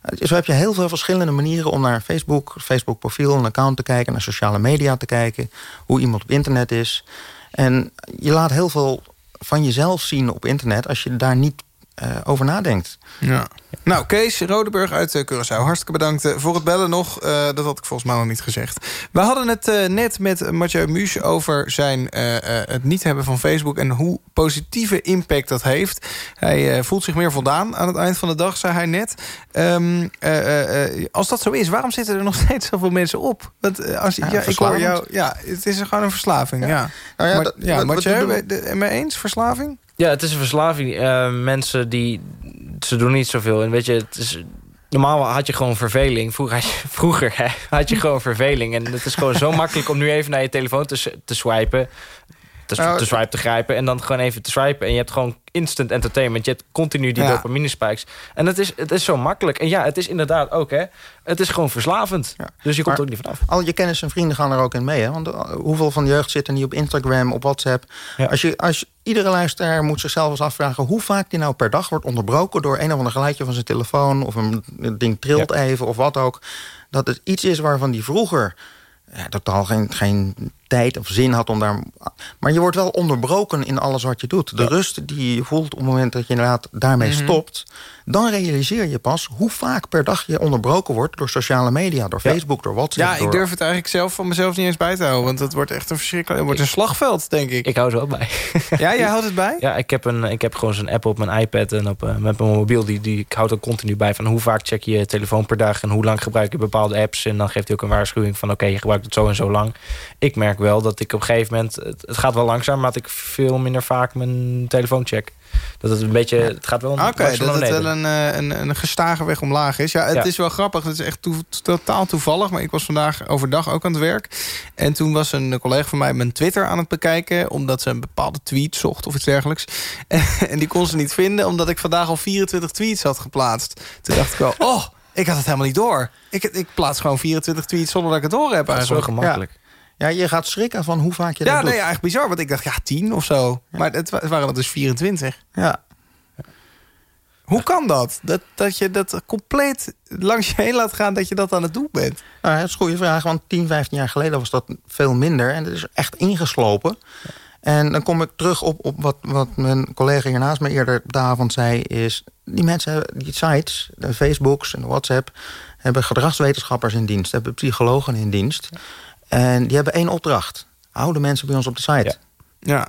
Eh, Zo heb je heel veel verschillende manieren om naar Facebook... Facebook-profiel, een account te kijken... naar sociale media te kijken. Hoe iemand op internet is. En je laat heel veel van jezelf zien op internet... als je daar niet eh, over nadenkt. Ja. Nou, Kees Rodeburg uit eh, Curaçao. Hartstikke bedankt eh, voor het bellen nog. Dat had ik volgens mij nog niet gezegd. We hadden het net met Mathieu Muus over zijn, het niet hebben van Facebook... en hoe positieve impact dat heeft. Hij voelt zich meer voldaan aan het eind van de dag, zei hij net. Ehm, eh, eh, eh, als dat zo is, waarom zitten er nog steeds zoveel mensen op? Want, als, ja, Ja, ik hoor jou, ja, het is gewoon een verslaving. Ja. Nou ja, Maar- dat- ja, wat- wat Mathieu, het mee eens? Verslaving? Ja, het is een verslaving. Eh, mensen die... Ze doen niet zoveel. En weet je, het is... Normaal had je gewoon verveling. Vroeger, had je, vroeger hè, had je gewoon verveling. En het is gewoon zo makkelijk om nu even naar je telefoon te, te swipen. Te, s- Nou, te swipen te grijpen. En dan gewoon even te swipen. En je hebt gewoon instant entertainment. Je hebt continu die Ja. dopamine spikes. En het is, het is zo makkelijk. En ja, het is inderdaad ook, hè. Het is gewoon verslavend. Dus je komt er ook niet vanaf. Al je kennis en vrienden gaan er ook in mee. Hè? Want eh, hoeveel van de jeugd zitten niet op Instagram, op WhatsApp? Ja. Als je, als iedere luisteraar moet zichzelf eens afvragen... hoe vaak die nou per dag wordt onderbroken... door een of ander geluidje van zijn telefoon... of een, een ding trilt even of wat ook. Dat het iets is waarvan die vroeger... Ja, totaal geen, geen tijd of zin had om daar... Maar je wordt wel onderbroken in alles wat je doet. De rust die je voelt op het moment dat je inderdaad daarmee Mhm. stopt... dan realiseer je pas hoe vaak per dag je onderbroken wordt... door sociale media, door Ja. Facebook, door WhatsApp. Ja, ik durf het eigenlijk zelf van mezelf niet eens bij te houden. Want het wordt echt een verschrikkelijk... Het wordt een slagveld, denk ik. Ik hou er wel bij. Ja, jij houdt het bij? Ja, ik heb, een, ik heb gewoon zo'n app op mijn iPad en op, eh, met mijn mobiel. Die, die, ik houd er continu bij van hoe vaak check je je telefoon per dag... en hoe lang gebruik je bepaalde apps. En dan geeft hij ook een waarschuwing van... oké, je gebruikt het zo en zo lang. Ik merk wel dat ik op een gegeven moment... het, het gaat wel langzaam, maar dat ik veel minder vaak mijn telefoon check. Dat het een beetje... Het gaat wel Oké, dat het wel een, eh, een, een gestage weg omlaag is. Ja, het Ja. is wel grappig. Het is echt totaal toevallig. Maar ik was vandaag overdag ook aan het werk. En toen was een collega van mij mijn Twitter aan het bekijken... omdat ze een bepaalde tweet zocht of iets dergelijks. En die kon ze niet vinden... omdat ik vandaag al 24 tweets had geplaatst. Toen dacht ik wel, oh, ik had het helemaal niet door. Ik, ik plaats gewoon 24 tweets zonder dat ik het door heb Dat is zo eigenlijk. gemakkelijk. Ja, je gaat schrikken van hoe vaak je Ja, dat nee, doet. eigenlijk bizar. Want ik dacht, ja, 10 of zo. Maar het, wa- het waren er dus 24. Ja. Hoe kan dat? dat? Dat je dat compleet langs je heen laat gaan dat je dat aan het doen bent. Nou, dat is een goede vraag, want 10, 15 jaar geleden was dat veel minder. En het is echt ingeslopen. En dan kom ik terug op, op wat, wat mijn collega hier naast me eerder de avond zei... is die mensen, hebben- die sites, de Facebooks en de WhatsApp... hebben gedragswetenschappers in dienst, hebben psychologen in dienst. En die hebben één opdracht. Hou de mensen bij ons op de site. Ja.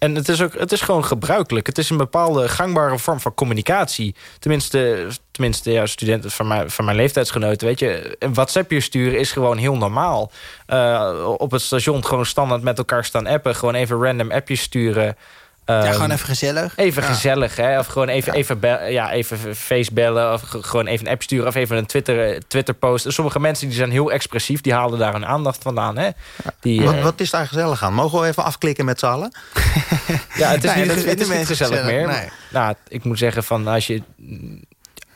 En het is, ook, het is gewoon gebruikelijk. Het is een bepaalde gangbare vorm van communicatie. Tenminste, tenminste ja, studenten van mijn, van mijn leeftijdsgenoten. Weet je, een WhatsAppje sturen is gewoon heel normaal. Eh, op het station gewoon standaard met elkaar staan appen. Gewoon even random appjes sturen. Ja, Ehm, gewoon even gezellig. Even Ja. gezellig, hè? Of gewoon even, even, ja, even face bellen. Of ge- gewoon even een app sturen. Of even een Twitter, eh, Twitter post. Sommige mensen die zijn heel expressief. Die halen daar hun aandacht vandaan. Hè? Die, Wat, eh, wat is daar gezellig aan? Mogen we even afklikken met z'n allen? Ja, het is Nee, niet, dat het vinden is niet mensen gezellig gezellig, meer. nee. Nou, ik moet zeggen van als je,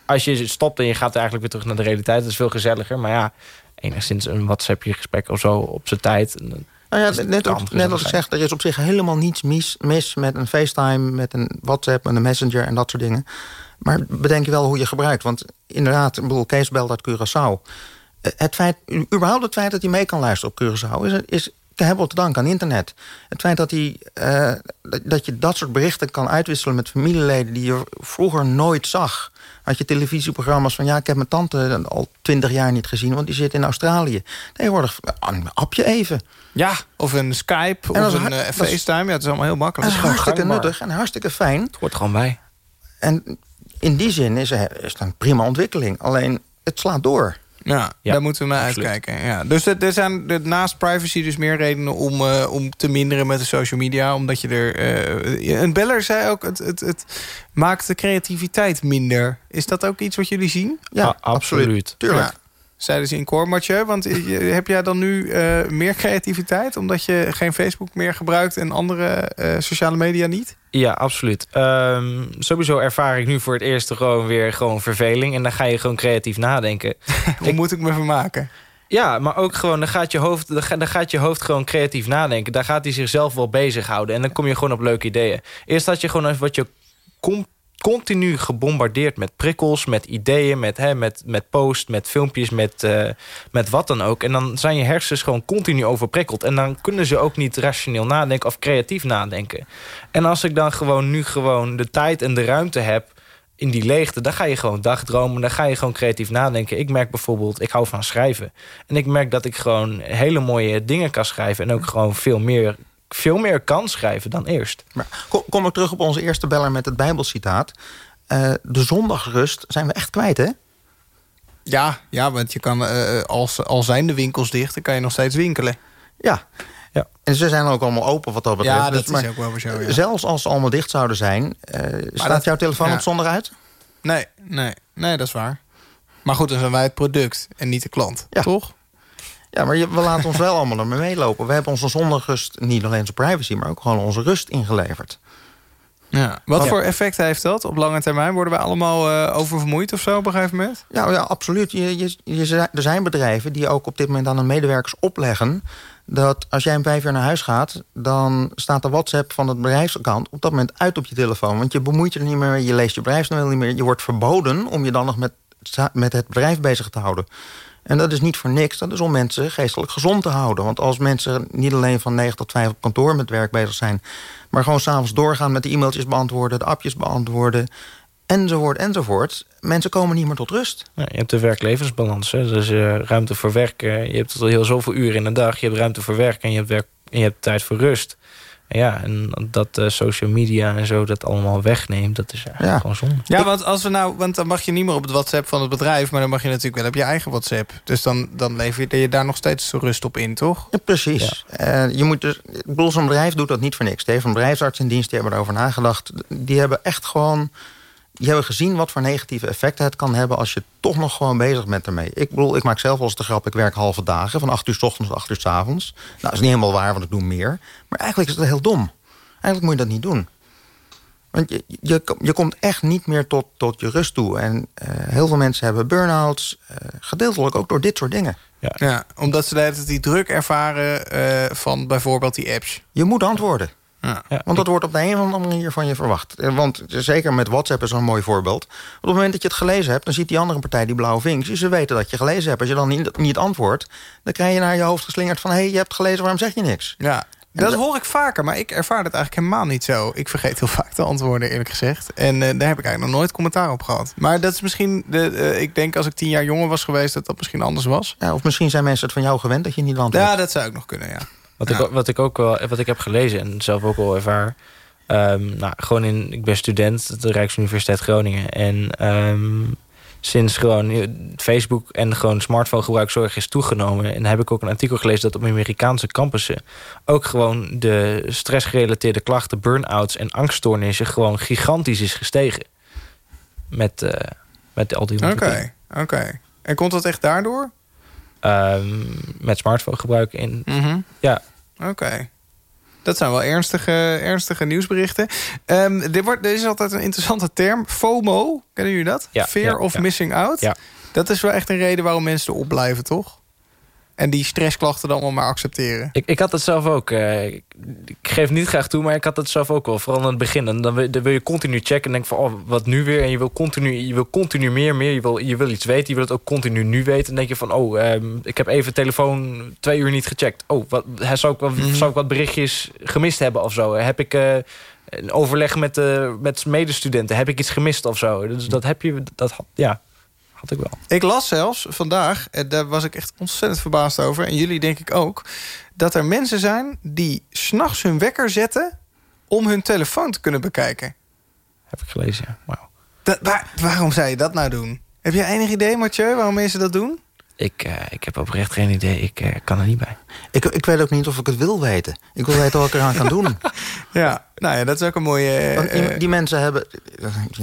als je stopt en je gaat eigenlijk weer terug naar de realiteit, dat is veel gezelliger. Maar ja, enigszins een WhatsAppje gesprek of zo op zijn tijd. En, Nou ja, net, net als ik zeg, er is op zich helemaal niets mis, mis met een FaceTime, met een WhatsApp, met een Messenger en dat soort dingen. Maar bedenk je wel hoe je gebruikt. Want inderdaad, ik bedoel, Kees belt uit Curaçao. Eh, Het feit, überhaupt het feit dat hij mee kan luisteren op Curaçao... is, is hebben te danken aan internet. Het feit dat, hij, eh, dat- je dat soort berichten kan uitwisselen met familieleden... die je vroeger nooit zag. Had je televisieprogramma's van... ja, ik heb mijn tante al twintig jaar niet gezien... want die zit in Australië. Tegenwoordig, ah, ap je even. Ja, of een Skype, of een eh, FaceTime. Ja, het is allemaal heel makkelijk. Dat is hartstikke nuttig en hartstikke fijn. het hoort gewoon bij. En in die zin is, er- is het een prima ontwikkeling. Alleen, het slaat door. Ja, Ja, daar moeten we naar absoluut. uitkijken. Ja. Dus er, er zijn er, naast privacy dus meer redenen om, eh, om te minderen met de social media. Omdat je er... eh, een beller zei ook, het, het, het maakt de creativiteit minder. Is dat ook iets wat jullie zien? Ja, absoluut. Tuurlijk. Ja. Zeiden ze in koor, Mathieu. Want heb jij dan nu eh, meer creativiteit... omdat je geen Facebook meer gebruikt... en andere eh, sociale media niet? Ja, absoluut. Ehm, sowieso ervaar ik nu voor het eerst gewoon weer gewoon verveling. En dan ga je gewoon creatief nadenken. Hoe moet ik me vermaken? Ja, maar ook gewoon, dan gaat, je hoofd, dan ga- dan gaat je hoofd gewoon creatief nadenken. Daar gaat hij zichzelf wel bezighouden. En dan kom je gewoon op leuke ideeën. Eerst had je gewoon even wat je continu gebombardeerd met prikkels, met ideeën, met, hè, met, met posts, met filmpjes, met, eh, met wat dan ook. En dan zijn je hersens gewoon continu overprikkeld. En dan kunnen ze ook niet rationeel nadenken of creatief nadenken. En als ik dan gewoon nu gewoon de tijd en de ruimte heb in die leegte, dan ga je gewoon dagdromen, dan ga je gewoon creatief nadenken. Ik merk bijvoorbeeld, ik hou van schrijven. En ik merk dat ik gewoon hele mooie dingen kan schrijven en ook gewoon veel meer, veel meer kan schrijven dan eerst. Maar kom, kom ik terug op onze eerste beller met het Bijbelcitaat. Eh, de zondagsrust zijn we echt kwijt, hè? Ja, ja want je kan, eh, als, al zijn de winkels dicht... dan kan je nog steeds winkelen. Ja. Ja. En ze zijn ook allemaal open wat dat betreft. Ja, dat Dus, maar is ook wel weer zo, ja. Zelfs als ze allemaal dicht zouden zijn... eh, staat dat- jouw telefoon ja. op zondag uit? Nee, nee, nee, dat is waar. Maar goed, dan zijn wij het product en niet de klant, toch? Ja, maar je, we laten ons wel allemaal ermee meelopen. We hebben onze zondagrust, niet alleen onze privacy... maar ook gewoon onze rust ingeleverd. Ja. Wat Ja. voor effect heeft dat op lange termijn? Worden we allemaal eh, oververmoeid of zo op een gegeven moment? Ja, ja absoluut. Je, je, er zijn bedrijven die ook op dit moment aan hun medewerkers opleggen... dat als jij om vijf uur naar huis gaat... dan staat de WhatsApp van het bedrijfsaccount op dat moment uit op je telefoon. Want je bemoeit je er niet meer mee, je leest je bedrijfsmail niet meer. Je wordt verboden om je dan nog met, met het bedrijf bezig te houden. En dat is niet voor niks. Dat is om mensen geestelijk gezond te houden. Want als mensen niet alleen van 9 tot 5 op kantoor met werk bezig zijn... maar gewoon s'avonds doorgaan met de e-mailtjes beantwoorden... de appjes beantwoorden, enzovoort, enzovoort... mensen komen niet meer tot rust. Je hebt de werk-levensbalans. Dus eh, ruimte voor werk. je hebt al heel zoveel uren in een dag. Je hebt ruimte voor werk en je hebt, werk, en je hebt tijd voor rust. En ja, en dat eh, social media en zo dat allemaal wegneemt, dat is eigenlijk gewoon zonde. Ja, want, als we nou, want dan mag je niet meer op het WhatsApp van het bedrijf... maar dan mag je natuurlijk wel op je eigen WhatsApp. Dus dan, dan lever je, je daar nog steeds rust op in, toch? Ja, precies. Eh, je moet dus, ik bedoel, zo'n bedrijf doet dat niet voor niks. De van bedrijfsarts in dienst die hebben erover nagedacht. Die hebben echt gewoon... Die hebben gezien wat voor negatieve effecten het kan hebben... als je toch nog gewoon bezig bent ermee. Ik bedoel, ik maak zelf wel eens de grap... ik werk halve dagen, van 8 uur s ochtends tot 8 uur s avonds. Nou, dat is niet helemaal waar, want ik doe meer. Maar eigenlijk is dat heel dom. Eigenlijk moet je dat niet doen. Want je, je, je komt echt niet meer tot, tot je rust toe. En eh, heel veel mensen hebben burn-outs. eh, gedeeltelijk ook door dit soort dingen. Ja, omdat ze die druk ervaren eh, van bijvoorbeeld die apps. Je moet antwoorden. Ja. Want dat wordt op de een of andere manier van je verwacht. Eh, Want zeker met WhatsApp is zo'n mooi voorbeeld. Op het moment dat je het gelezen hebt... dan ziet die andere partij die blauwe vinks. Dus ze weten dat je gelezen hebt. Als je dan niet, niet antwoordt... dan krijg je naar je hoofd geslingerd van... hé, hey, je hebt gelezen, waarom zeg je niks? Ja, dat hoor ik vaker, maar ik ervaar het eigenlijk helemaal niet zo. Ik vergeet heel vaak te antwoorden, eerlijk gezegd. En eh, daar heb ik eigenlijk nog nooit commentaar op gehad. Maar dat is misschien, de, eh, ik denk als ik tien jaar jonger was geweest... dat dat misschien anders was. Ja, of misschien zijn mensen het van jou gewend dat je niet antwoordt. Ja, dat zou ook nog kunnen, ja. Wat, ik, wat ik ook wel, wat ik heb gelezen en zelf ook wel ervaar. ehm, nou, gewoon in, ik ben student at de Rijksuniversiteit Groningen. En ehm, sinds gewoon eh, Facebook en gewoon smartphonegebruikzorg is toegenomen. En heb ik ook een artikel gelezen dat op Amerikaanse campussen ook gewoon de stressgerelateerde klachten, burn-outs en angststoornissen gewoon gigantisch is gestegen. Met, eh, met al die Oké, ontwikkelingen. oké. En komt dat echt daardoor? Ehm, met smartphonegebruik in. Mhm. Ja, Oké. Dat zijn wel ernstige, ernstige nieuwsberichten. Ehm dit wordt, er is altijd een interessante term. FOMO, kennen jullie dat? Ja, Fear ja, of ja. missing out. Ja. Dat is wel echt een reden waarom mensen erop blijven, toch? En die stressklachten dan allemaal maar accepteren. Ik, ik had het zelf ook. eh, ik, ik geef niet graag toe, maar ik had het zelf ook wel. Vooral aan het begin. En dan wil, dan wil je continu checken en denk van, oh, wat nu weer? En je wil continu, je wil continu meer, meer. Je wil, je wil iets weten, je wil het ook continu nu weten. Dan denk je van, oh, ehm, ik heb even telefoon twee uur niet gecheckt. Oh, wat, zou, ik, wat, Mhm. zou ik wat berichtjes gemist hebben of zo? Heb ik eh, een overleg met, met medestudenten? Heb ik iets gemist of zo? Dus dat heb je, dat ja, had ik wel. Ik las zelfs vandaag, en daar was ik echt ontzettend verbaasd over... en jullie denk ik ook... dat er mensen zijn die s'nachts hun wekker zetten... om hun telefoon te kunnen bekijken. Heb ik gelezen, ja. Wauw. Dat, waar- waarom zou je dat nou doen? Heb je enig idee, Mathieu, waarom mensen dat doen? Ik, eh, ik heb oprecht geen idee. Ik eh, kan er niet bij. Ik, ik weet ook niet of ik het wil weten. Ik wil weten wat ik eraan kan doen. Ja, nou ja, dat is ook een mooie... eh, die, die mensen hebben...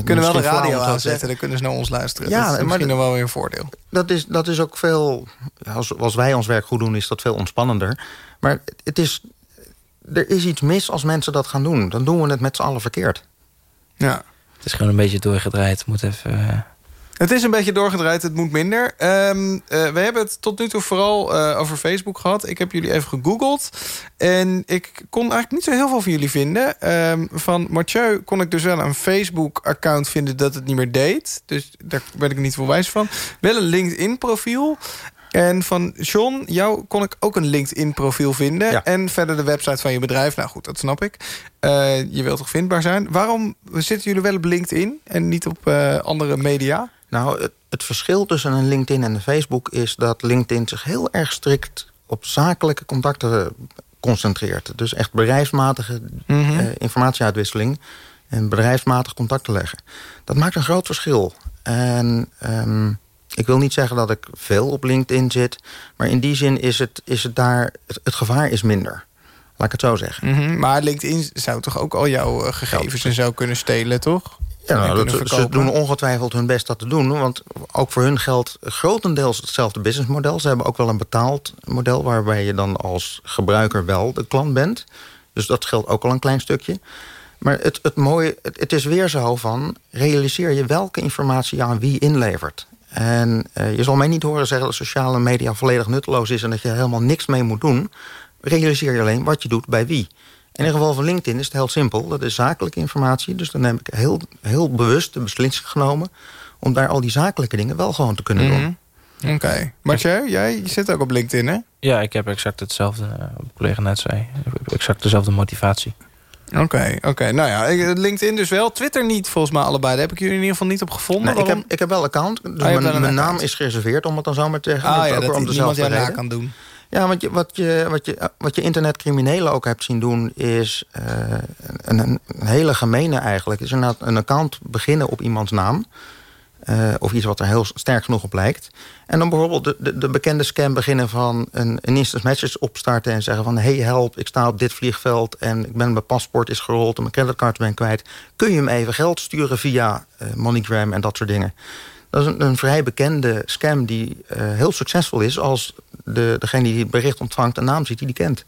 kunnen wel de radio aanzetten, dan kunnen ze naar ons luisteren. Ja, dat is maar misschien nog wel weer een voordeel. dat is, dat is ook veel... Als, als wij ons werk goed doen, is dat veel ontspannender. Maar het is, er is iets mis als mensen dat gaan doen. Dan doen we het met z'n allen verkeerd. Ja. Het is gewoon een beetje doorgedraaid. Moet even... Het is een beetje doorgedraaid, het moet minder. Ehm, eh, we hebben het tot nu toe vooral eh, over Facebook gehad. Ik heb jullie even gegoogeld. En ik kon eigenlijk niet zo heel veel van jullie vinden. Ehm, van Mathieu kon ik dus wel een Facebook-account vinden dat het niet meer deed. Dus daar ben ik niet veel wijs van. Wel een LinkedIn-profiel. En van John, jou kon ik ook een LinkedIn-profiel vinden. Ja. En verder de website van je bedrijf. Nou goed, dat snap ik. Eh, je wilt toch vindbaar zijn. Waarom zitten jullie wel op LinkedIn en niet op andere media? Nou, het, het verschil tussen een LinkedIn en een Facebook is dat LinkedIn zich heel erg strikt op zakelijke contacten concentreert. Dus echt bedrijfsmatige Mhm. eh, informatieuitwisseling en bedrijfsmatig contacten leggen. Dat maakt een groot verschil. En ehm, ik wil niet zeggen dat ik veel op LinkedIn zit, maar in die zin is het, is het daar, het, het gevaar is minder. Laat ik het zo zeggen. Mhm, Maar LinkedIn zou toch ook al jouw eh, gegevens en zo kunnen stelen, toch? Ja, nou, dat, ze doen ongetwijfeld hun best dat te doen. Want ook voor hun geldt grotendeels hetzelfde businessmodel. Ze hebben ook wel een betaald model... waarbij je dan als gebruiker wel de klant bent. Dus dat geldt ook al een klein stukje. Maar het, het mooie, het, het is weer zo van... realiseer je welke informatie je aan wie inlevert. En eh, je zal mij niet horen zeggen dat sociale media volledig nutteloos is... en dat je er helemaal niks mee moet doen. Realiseer je alleen wat je doet bij wie. In het geval van LinkedIn is het heel simpel. Dat is zakelijke informatie. Dus dan heb ik heel, heel bewust de beslissing genomen... om daar al die zakelijke dingen wel gewoon te kunnen doen. Mhm. Oké. Mathieu, jij zit ook op LinkedIn, hè? Ja, ik heb exact hetzelfde, eh, wat de collega net zei. Ik heb Exact dezelfde motivatie. Oké, oké. Nou ja, ik- LinkedIn dus wel. Twitter niet, volgens mij allebei. Daar heb ik jullie in ieder geval niet op gevonden. Nee, ik, heb, ik heb wel een account. Dus Oh, hebt mijn, mijn naam is gereserveerd, om het dan zo maar te zeggen. Ah Dat ja, ook dat om niemand dezelfde jou na reden. kan doen. Ja, want je, wat, je, wat, je, wat je internetcriminelen ook hebt zien doen... is eh, een, een, hele gemene eigenlijk. is inderdaad een account beginnen op iemands naam. eh, of iets wat er heel sterk genoeg op lijkt. En dan bijvoorbeeld de, de, de bekende scam beginnen van... een, een instant message opstarten en zeggen van... hey help, ik sta op dit vliegveld... en ik ben, mijn paspoort is gerold en mijn creditcard ben kwijt. Kun je hem even geld sturen via eh, MoneyGram en dat soort dingen? Dat is een, een vrij bekende scam die heel succesvol is... als de, degene die het bericht ontvangt een naam ziet die die kent.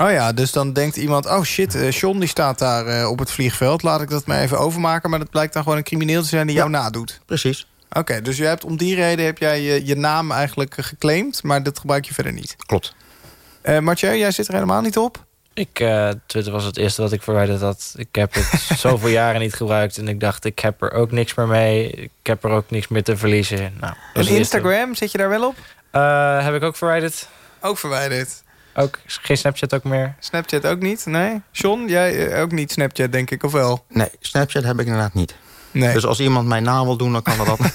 Oh ja, dus dan denkt iemand... oh shit, eh John die staat daar eh, op het vliegveld. Laat ik dat maar even overmaken. Maar dat blijkt dan gewoon een crimineel te zijn die jou nadoet. Precies. Oké, dus jij hebt, om die reden heb jij je, je naam eigenlijk eh, geclaimd... maar dat gebruik je verder niet. Klopt. Eh Mathieu, jij zit er helemaal niet op? Ik, eh, Twitter was het eerste wat ik verwijderd had. Ik heb het zoveel jaren niet gebruikt. En ik dacht, ik heb er ook niks meer mee. Ik heb er ook niks meer te verliezen. Nou, En. Instagram, zit je daar wel op? Eh, heb ik ook verwijderd. Ook verwijderd. Ook geen Snapchat ook meer. Snapchat ook niet? Nee? John, jij eh, ook niet Snapchat, denk ik, of wel? Nee, Snapchat heb ik inderdaad niet. Nee. Dus als iemand mijn naam wil doen, dan kan dat.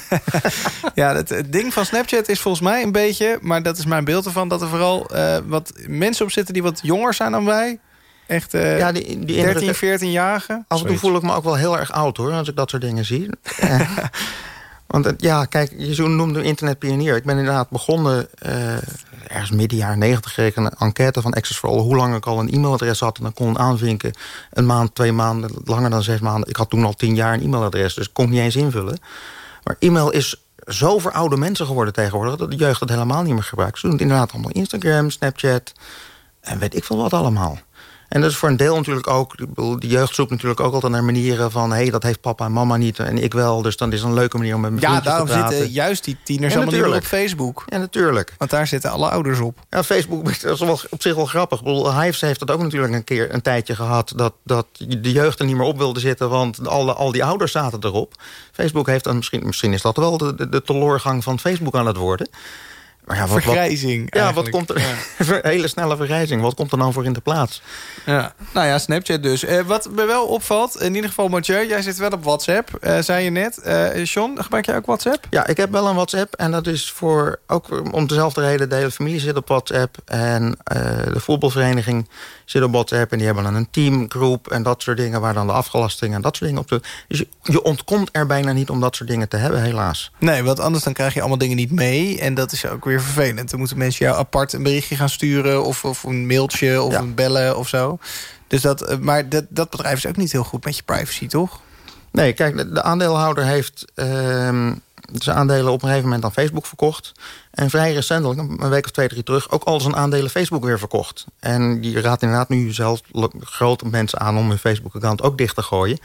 Ja, het, het ding van Snapchat is volgens mij een beetje... maar dat is mijn beeld ervan... dat er vooral eh, wat mensen op zitten die wat jonger zijn dan wij. Echt eh ja, die, die 13, indruk- 14-jarigen. Af en toe voel ik me ook wel heel erg oud hoor, als ik dat soort dingen zie. Want eh, ja, kijk, je noemde internetpionier. Ik ben inderdaad begonnen, eh, ergens midden jaren negentig... kreeg een enquête van Access for All... hoe lang ik al een e-mailadres had. En dan kon aanvinken een maand, twee maanden, langer dan zes maanden. Ik had toen al tien jaar een e-mailadres, dus ik kon het niet eens invullen. Maar e-mail is zo voor oude mensen geworden tegenwoordig... dat de jeugd het helemaal niet meer gebruikt. Ze doen het inderdaad allemaal Instagram, Snapchat... en weet ik veel wat allemaal. En dat is voor een deel natuurlijk ook... De jeugd zoekt natuurlijk ook altijd naar manieren van... hé, hey, dat heeft papa en mama niet en ik wel. Dus dan is het een leuke manier om met mijn Ja, vriendjes daarom te praten. zitten juist die tieners Ja, allemaal op. Facebook. Ja, natuurlijk. Want daar zitten alle ouders op. Ja, Facebook dat is wel op zich wel grappig. Ik bedoel, Hives heeft dat ook natuurlijk een keer een tijdje gehad... dat, dat de jeugd er niet meer op wilde zitten... want al, al die ouders zaten erop. Facebook heeft dan misschien... misschien is dat wel de, de, de van Facebook aan het worden. Maar ja, wat, wat- Vergrijzing ja, wat komt er? hele snelle vergrijzing. Wat komt er dan voor in de plaats? Ja. Nou ja, Snapchat dus. Eh, wat me wel opvalt, in ieder geval Mathieu... jij zit wel op WhatsApp, eh, zei je net. John, gebruik jij ook WhatsApp? Ja, ik heb wel een WhatsApp. En dat is voor ook om dezelfde reden. De hele familie zit op WhatsApp. En de voetbalvereniging zit op WhatsApp. En die hebben dan een teamgroep en dat soort dingen... waar dan de afgelasting en dat soort dingen op de... Dus je, je ontkomt er bijna niet om dat soort dingen te hebben, helaas. Nee, want anders dan krijg je allemaal dingen niet mee. En dat is ook weer vervelend. Dan moeten mensen jou apart een berichtje gaan sturen... of, of een mailtje of Ja. een bellen of zo. Dus dat, eh, maar dat, dat bedrijf is ook niet heel goed met je privacy, toch? Nee, kijk, de, de aandeelhouder heeft ehm, zijn aandelen op een gegeven moment aan Facebook verkocht. En vrij recentelijk, een week of twee, drie terug... ook al zijn aandelen Facebook weer verkocht. En die raadt inderdaad nu zelf lo- grote mensen aan... om hun Facebook-account ook dicht te gooien.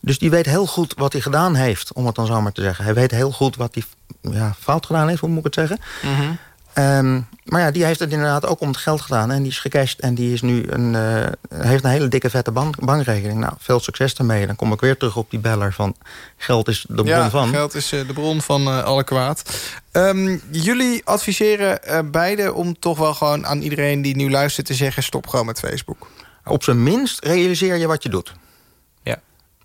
Dus die weet heel goed wat hij gedaan heeft, om het dan zo maar te zeggen. Hij weet heel goed wat hij ja, fout gedaan heeft, hoe moet ik het zeggen. Mhm. Ehm, maar ja, die heeft het inderdaad ook om het geld gedaan. En die is gecashed en die is nu een, eh, heeft een hele dikke vette bank, bankrekening. Nou, veel succes daarmee. Dan kom ik weer terug op die beller van geld is de bron ja, van. geld is eh, de bron van eh, alle kwaad. Ehm, jullie adviseren eh, beide om toch wel gewoon aan iedereen die nu luistert te zeggen... stop gewoon met Facebook. Op zijn minst realiseer je wat je doet. Ja.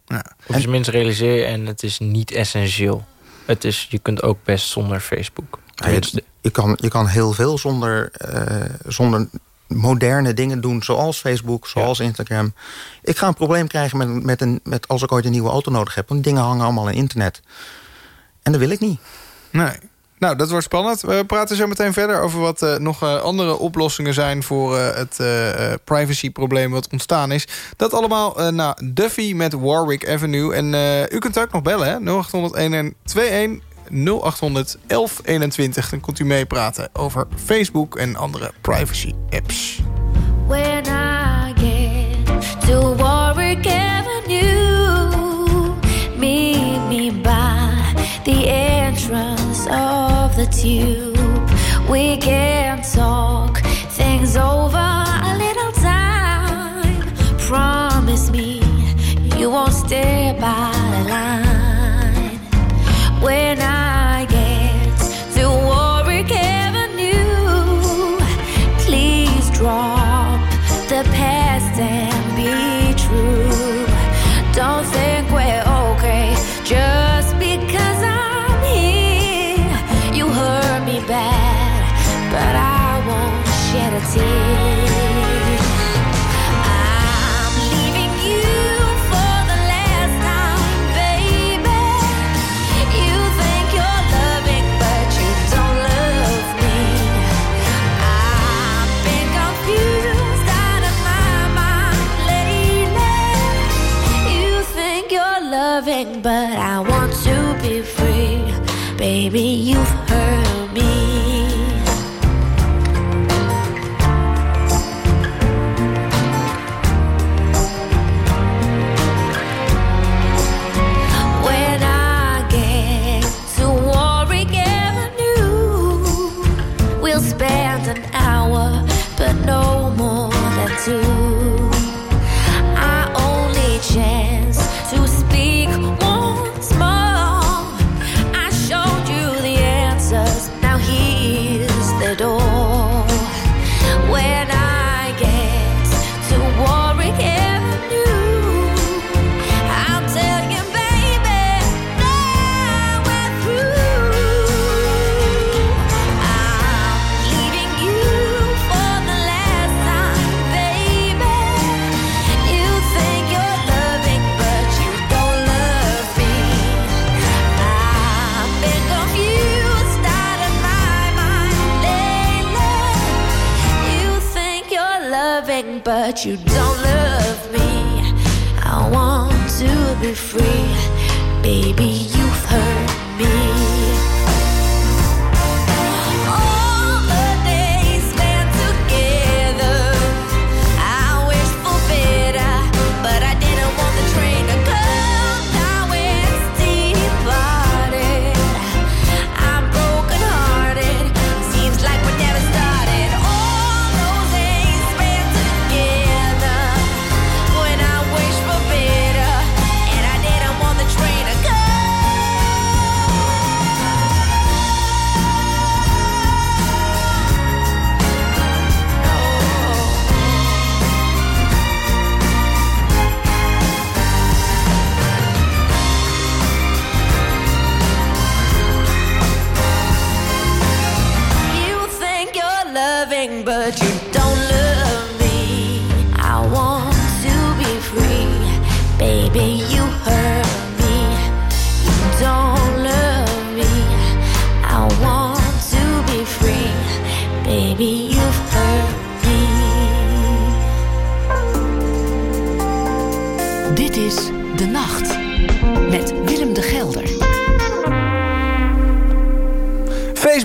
Ja. Op zijn minst realiseer je en het is niet essentieel. Het is, je kunt ook best zonder Facebook. Ja, je, je kan, je kan heel veel zonder, eh, zonder moderne dingen doen, zoals Facebook, zoals Instagram. Ik ga een probleem krijgen met, met, een, met als ik ooit een nieuwe auto nodig heb. Want dingen hangen allemaal in internet. En dat wil ik niet. Nee. Nou, dat wordt spannend. We praten zo meteen verder over wat eh, nog eh, andere oplossingen zijn... voor eh, het privacyprobleem wat ontstaan is. Dat allemaal na Duffy met Warwick Avenue. En u kunt ook nog bellen, hè? 0800 1121 0800 1121. Dan kunt u meepraten over Facebook en andere privacy apps. When I get to Warwick Avenue, meet me by the entrance of the tube. We can talk things over a little time. Promise me you won't stay by the line.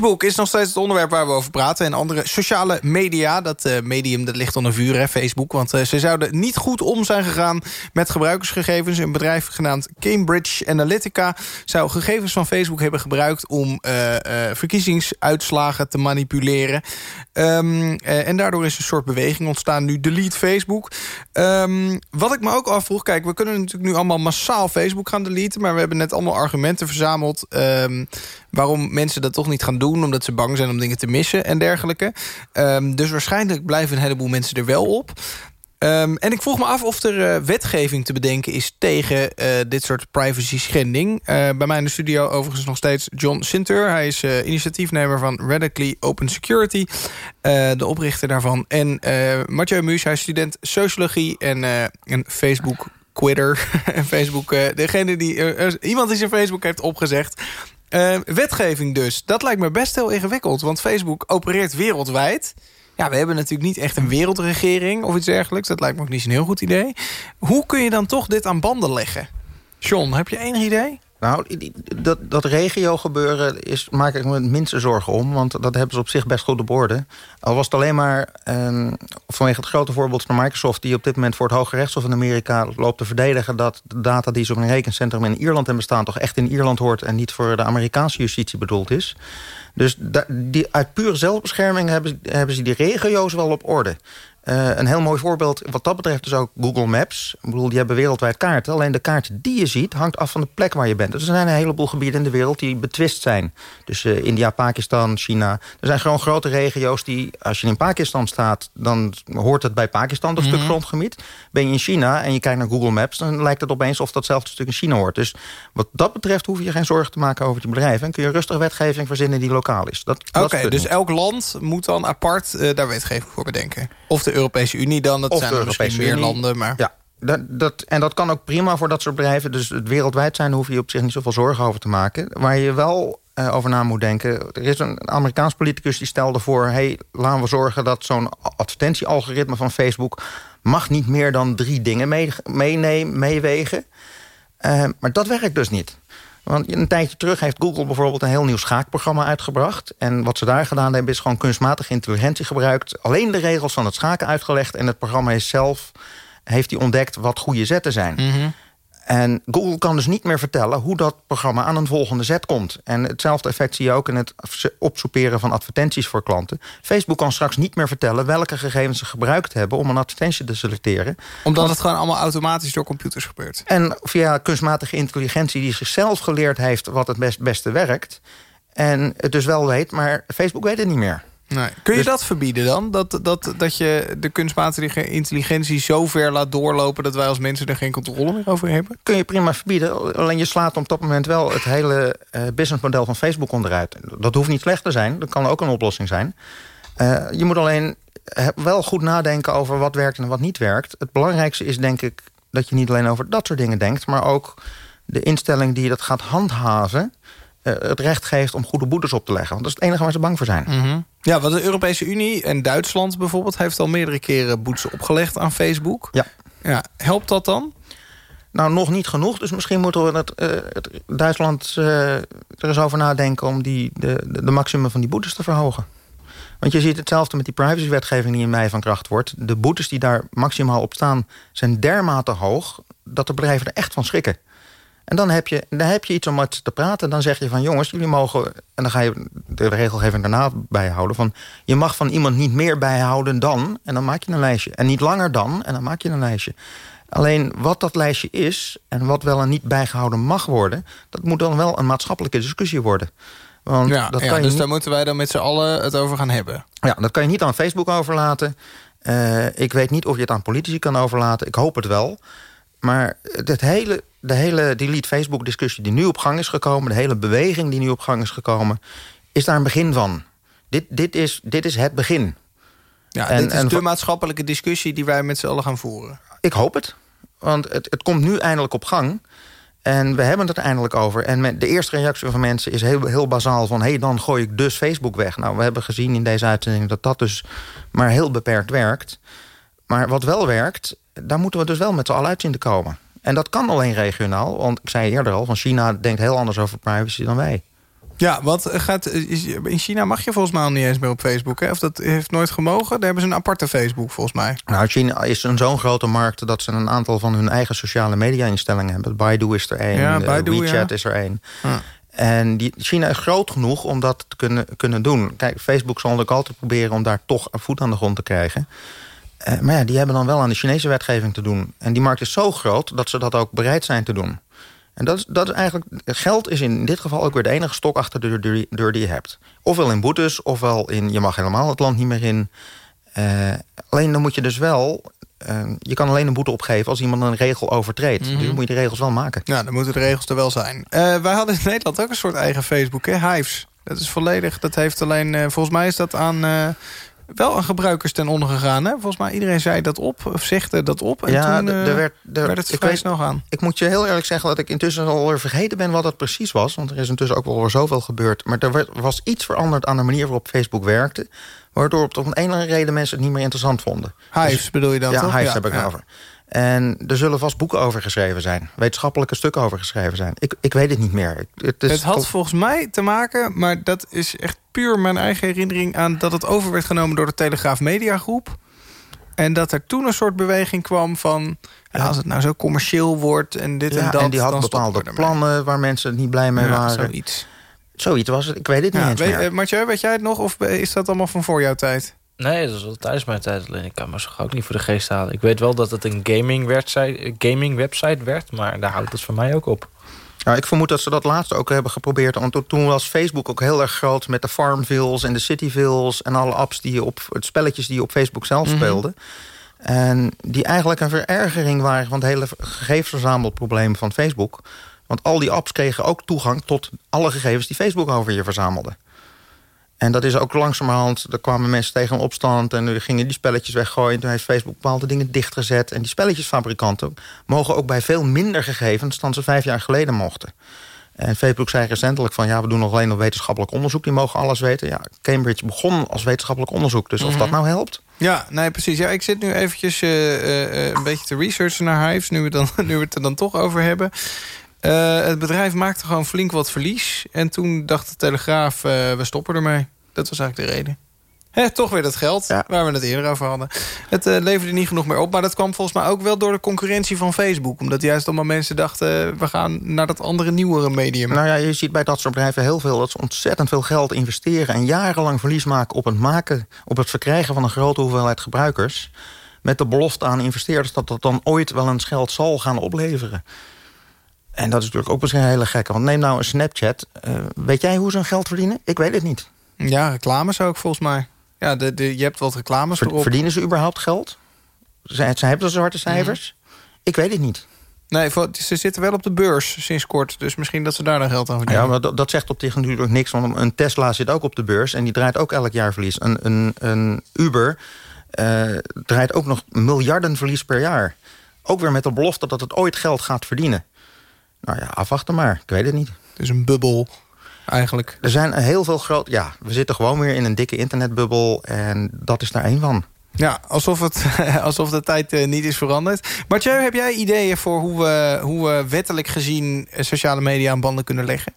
Facebook is nog steeds het onderwerp waar we over praten. En andere sociale media. Dat eh, medium dat ligt onder vuur, hè, Facebook. Want eh, ze zouden niet goed om zijn gegaan met gebruikersgegevens. Een bedrijf genaamd Cambridge Analytica... zou gegevens van Facebook hebben gebruikt... om eh, verkiezingsuitslagen te manipuleren. Ehm, eh, en daardoor is een soort beweging ontstaan. Nu delete Facebook. Ehm, wat ik me ook afvroeg... Kijk, we kunnen natuurlijk nu allemaal massaal Facebook gaan deleten... maar we hebben net allemaal argumenten verzameld... ehm, waarom mensen dat toch niet gaan doen... omdat ze bang zijn om dingen te missen en dergelijke. Ehm, dus waarschijnlijk blijven een heleboel mensen er wel op. Ehm, en ik vroeg me af of er eh, wetgeving te bedenken is... tegen eh, dit soort privacy schending. Eh, bij mij in de studio overigens nog steeds John Sinter. Hij is initiatiefnemer van Radically Open Security. de oprichter daarvan. En Mathieu Muus, hij is student sociologie en een Facebook... Quitter en Facebook, degene die iemand die zijn Facebook heeft opgezegd. Eh, wetgeving dus. Dat lijkt me best heel ingewikkeld. Want Facebook opereert wereldwijd. Ja, we hebben natuurlijk niet echt een wereldregering of iets dergelijks. Dat lijkt me ook niet zo'n heel goed idee. Hoe kun je dan toch dit aan banden leggen? John, heb je enig idee? Nou, dat, dat regio gebeuren is, maak ik me het minste zorgen om. Want dat hebben ze op zich best goed op orde. Al was het alleen maar ehm, vanwege het grote voorbeeld van Microsoft... die op dit moment voor het Hoge Rechtshof in Amerika loopt te verdedigen... dat de data die ze op een rekencentrum in Ierland hebben staan... toch echt in Ierland hoort en niet voor de Amerikaanse justitie bedoeld is. Dus die, uit pure zelfbescherming hebben, hebben ze die regio's wel op orde. Eh, een heel mooi voorbeeld wat dat betreft is ook Google Maps. Ik bedoel, die hebben wereldwijd kaarten. Alleen de kaart die je ziet hangt af van de plek waar je bent. Dus er zijn een heleboel gebieden in de wereld die betwist zijn. Dus eh, India, Pakistan, China. Er zijn gewoon grote regio's die, als je in Pakistan staat... dan hoort het bij Pakistan, dat stuk Mhm. grondgebied. Ben je in China en je kijkt naar Google Maps... dan lijkt het opeens of datzelfde stuk in China hoort. Dus wat dat betreft hoef je geen zorgen te maken over je bedrijf... en kun je rustig wetgeving verzinnen die lokaal is. Oké, dus elk land moet dan apart eh, daar wetgeving voor bedenken. Of de Europese Unie dan, dat Of zijn misschien Europese meer landen. Maar... Ja, dat, dat, en dat kan ook prima voor dat soort bedrijven. Dus het wereldwijd zijn, daar hoef je op zich niet zoveel zorgen over te maken. Waar je wel eh, over na moet denken. Er is een Amerikaans politicus die stelde voor... hey, laten we zorgen dat zo'n advertentiealgoritme van Facebook... mag niet meer dan drie dingen mee, meenemen, meewegen. Eh, maar dat werkt dus niet. Want een tijdje terug heeft Google bijvoorbeeld een heel nieuw schaakprogramma uitgebracht. En wat ze daar gedaan hebben is gewoon kunstmatige intelligentie gebruikt. Alleen de regels van het schaken uitgelegd. En het programma is zelf heeft hij ontdekt wat goede zetten zijn. Mhm. En Google kan dus niet meer vertellen hoe dat programma aan een volgende zet komt. En hetzelfde effect zie je ook in het opsoeperen van advertenties voor klanten. Facebook kan straks niet meer vertellen welke gegevens ze gebruikt hebben om een advertentie te selecteren. Omdat het gewoon allemaal automatisch door computers gebeurt. En via kunstmatige intelligentie die zichzelf geleerd heeft wat het best, beste werkt. En het dus wel weet, maar Facebook weet het niet meer. Nee. Kun je Dus- dat verbieden dan? Dat, dat, dat je de kunstmatige intelligentie zo ver laat doorlopen... dat wij als mensen er geen controle meer over hebben? Kun je prima verbieden. Alleen je slaat op dat moment wel het hele eh, businessmodel van Facebook onderuit. Dat hoeft niet slecht te zijn. Dat kan ook een oplossing zijn. Eh, je moet alleen eh, wel goed nadenken over wat werkt en wat niet werkt. Het belangrijkste is denk ik dat je niet alleen over dat soort dingen denkt... maar ook de instelling die dat gaat handhaven... eh, het recht geeft om goede boetes op te leggen. Want dat is het enige waar ze bang voor zijn. Mhm. Ja, want de Europese Unie en Duitsland bijvoorbeeld... heeft al meerdere keren boetes opgelegd aan Facebook. Ja. ja. Helpt dat dan? Nou, nog niet genoeg. Dus misschien moeten we het, eh, het Duitsland eh, er eens over nadenken... om die, de, de, de maximum van die boetes te verhogen. Want je ziet hetzelfde met die privacywetgeving die in mei van kracht wordt. De boetes die daar maximaal op staan zijn dermate hoog... dat de bedrijven er echt van schrikken. En dan heb je, dan heb je iets om uit te praten. Dan zeg je van jongens, jullie mogen... en dan ga je de regelgeving daarna bijhouden... van je mag van iemand niet meer bijhouden dan... en dan maak je een lijstje. En niet langer dan, en dan maak je een lijstje. Alleen wat dat lijstje is... en wat wel en niet bijgehouden mag worden... dat moet dan wel een maatschappelijke discussie worden. Want Ja, dat ja, kan je dus niet... daar moeten wij dan met z'n allen het over gaan hebben. Ja, dat kan je niet aan Facebook overlaten. Eh, ik weet niet of je het aan politici kan overlaten. Ik hoop het wel. Maar het hele, de hele delete Facebook-discussie die nu op gang is gekomen... de hele beweging die nu op gang is gekomen... is daar een begin van. Dit, dit, is, dit is het begin. Ja, En- dit is en de maatschappelijke discussie die wij met z'n allen gaan voeren. Ik hoop het. Want het, het komt nu eindelijk op gang. En we hebben het er eindelijk over. En de eerste reactie van mensen is heel, heel bazaal van... hé, hey, dan gooi ik dus Facebook weg. Nou, we hebben gezien in deze uitzending dat dat dus maar heel beperkt werkt. Maar wat wel werkt, daar moeten we dus wel met z'n allen uit zien te komen. En dat kan alleen regionaal. Want ik zei eerder al, van China denkt heel anders over privacy dan wij. Ja, wat gaat, in China mag je volgens mij al niet eens meer op Facebook. Hè? Of dat heeft nooit gemogen. Daar hebben ze een aparte Facebook volgens mij. Nou, China is een zo'n grote markt dat ze een aantal van hun eigen sociale media-instellingen hebben. Baidu is er één, Ja, eh, Baidu, WeChat ja. is er één. Ja. En die, China is groot genoeg om dat te kunnen, kunnen doen. Kijk, Facebook zal ook altijd proberen om daar toch een voet aan de grond te krijgen. Eh, maar ja, die hebben dan wel aan de Chinese wetgeving te doen. En die markt is zo groot dat ze dat ook bereid zijn te doen. En dat is, dat is eigenlijk, geld is in dit geval ook weer de enige stok achter de deur, deur die je hebt. Ofwel in boetes, ofwel in je mag helemaal het land niet meer in. Eh, alleen dan moet je dus wel... eh, je kan alleen een boete opgeven als iemand een regel overtreedt. Mhm. Dus dan moet je de regels wel maken. Ja, dan moeten de regels er wel zijn. Eh, wij hadden in Nederland ook een soort eigen Facebook, hè? Hives. Dat is volledig, dat heeft alleen... volgens mij is dat aan... wel aan gebruikers ten onder gegaan. Hè? Volgens mij iedereen zei dat op, of zegde dat op. En ja, toen d- eh, er werd, er, werd het ik vrij weet- snel gaan. Ik moet je heel eerlijk zeggen dat ik intussen alweer vergeten ben wat het precies was. Want er is intussen ook wel weer zoveel gebeurd. Maar er werd, was iets veranderd aan de manier waarop Facebook werkte. Waardoor op een ene reden mensen het niet meer interessant vonden. Hives bedoel je dan, ja, toch? Hives Ja, heb ik ja. over. En er zullen vast boeken over geschreven zijn. Wetenschappelijke stukken over geschreven zijn. Ik, ik weet het niet meer. Het, is Het had volgens mij te maken, maar dat is echt puur mijn eigen herinnering aan dat het over werd genomen door de Telegraaf Mediagroep. En dat er toen een soort beweging kwam van ja, als het nou zo commercieel wordt en dit ja, en dat. en die had bepaalde plannen waar mensen het niet blij mee Ja, waren. zoiets. Zoiets was het. Ik weet het niet Ja, eens weet, meer. eh, Mathieu, weet jij het nog of is dat allemaal van voor jouw tijd? Nee, dat is wel tijdens mijn tijd. Alleen ik kan me zo gauw ook niet voor de geest halen. Ik weet wel dat het een gaming, website, gaming website werd. Maar daar houdt het voor mij ook op. Ja, ik vermoed dat ze dat laatst ook hebben geprobeerd. Want to- toen was Facebook ook heel erg groot met de Farmvilles en de Cityvilles... en alle apps die je op, het spelletjes die je op Facebook zelf Mhm. speelde. En die eigenlijk een verergering waren van het hele gegevensverzamelprobleem van Facebook. Want al die apps kregen ook toegang tot alle gegevens die Facebook over je verzamelde. En dat is ook langzamerhand, er kwamen mensen tegen een opstand... en er gingen die spelletjes weggooien. Toen heeft Facebook bepaalde dingen dichtgezet. En die spelletjesfabrikanten mogen ook bij veel minder gegevens... dan ze vijf jaar geleden mochten. En Facebook zei recentelijk van... ja, we doen nog alleen nog wetenschappelijk onderzoek. Die mogen alles weten. Ja, Cambridge begon als wetenschappelijk onderzoek. Dus of Mhm. dat nou helpt... Ja, nee, precies. Ja, ik zit nu eventjes eh, eh, een beetje te researchen naar Hives... nu we, dan, nu we het er dan toch over hebben. Eh, het bedrijf maakte gewoon flink wat verlies. En toen dacht de Telegraaf, eh, we stoppen ermee. Dat was eigenlijk de reden. Hè, toch weer dat geld, waar we het eerder over hadden. Het eh, leverde niet genoeg meer op. Maar dat kwam volgens mij ook wel door de concurrentie van Facebook. Omdat juist allemaal mensen dachten... we gaan naar dat andere, nieuwere medium. Nou ja, je ziet bij dat soort bedrijven heel veel... dat ze ontzettend veel geld investeren... en jarenlang verlies maken op het, maken, op het verkrijgen van een grote hoeveelheid gebruikers... met de belofte aan investeerders dat dat dan ooit wel eens geld zal gaan opleveren. En dat is natuurlijk ook misschien een hele gekke. Want neem nou een Snapchat. Eh, weet jij hoe ze hun geld verdienen? Ik weet het niet. Ja, reclames ook volgens mij. Ja, de, de, je hebt wat reclames Ver- erop. verdienen ze überhaupt geld? Ze, ze hebben zwarte cijfers? Ik weet het niet. Nee, ze zitten wel op de beurs sinds kort. Dus misschien dat ze daar dan geld aan verdienen. Ja, maar dat, dat zegt op zich natuurlijk niks. Want een Tesla zit ook op de beurs en die draait ook elk jaar verlies. Een, een, een Uber eh, draait ook nog miljarden verlies per jaar. Ook weer met de belofte dat het ooit geld gaat verdienen. Nou ja, afwachten maar. Ik weet het niet. Het is een bubbel, eigenlijk. Er zijn heel veel groot... Ja, we zitten gewoon weer in een dikke internetbubbel. En dat is daar één van. Ja, alsof, het, alsof de tijd eh, niet is veranderd. Mathieu, heb jij ideeën voor hoe we, hoe we wettelijk gezien... eh, sociale media aan banden kunnen leggen?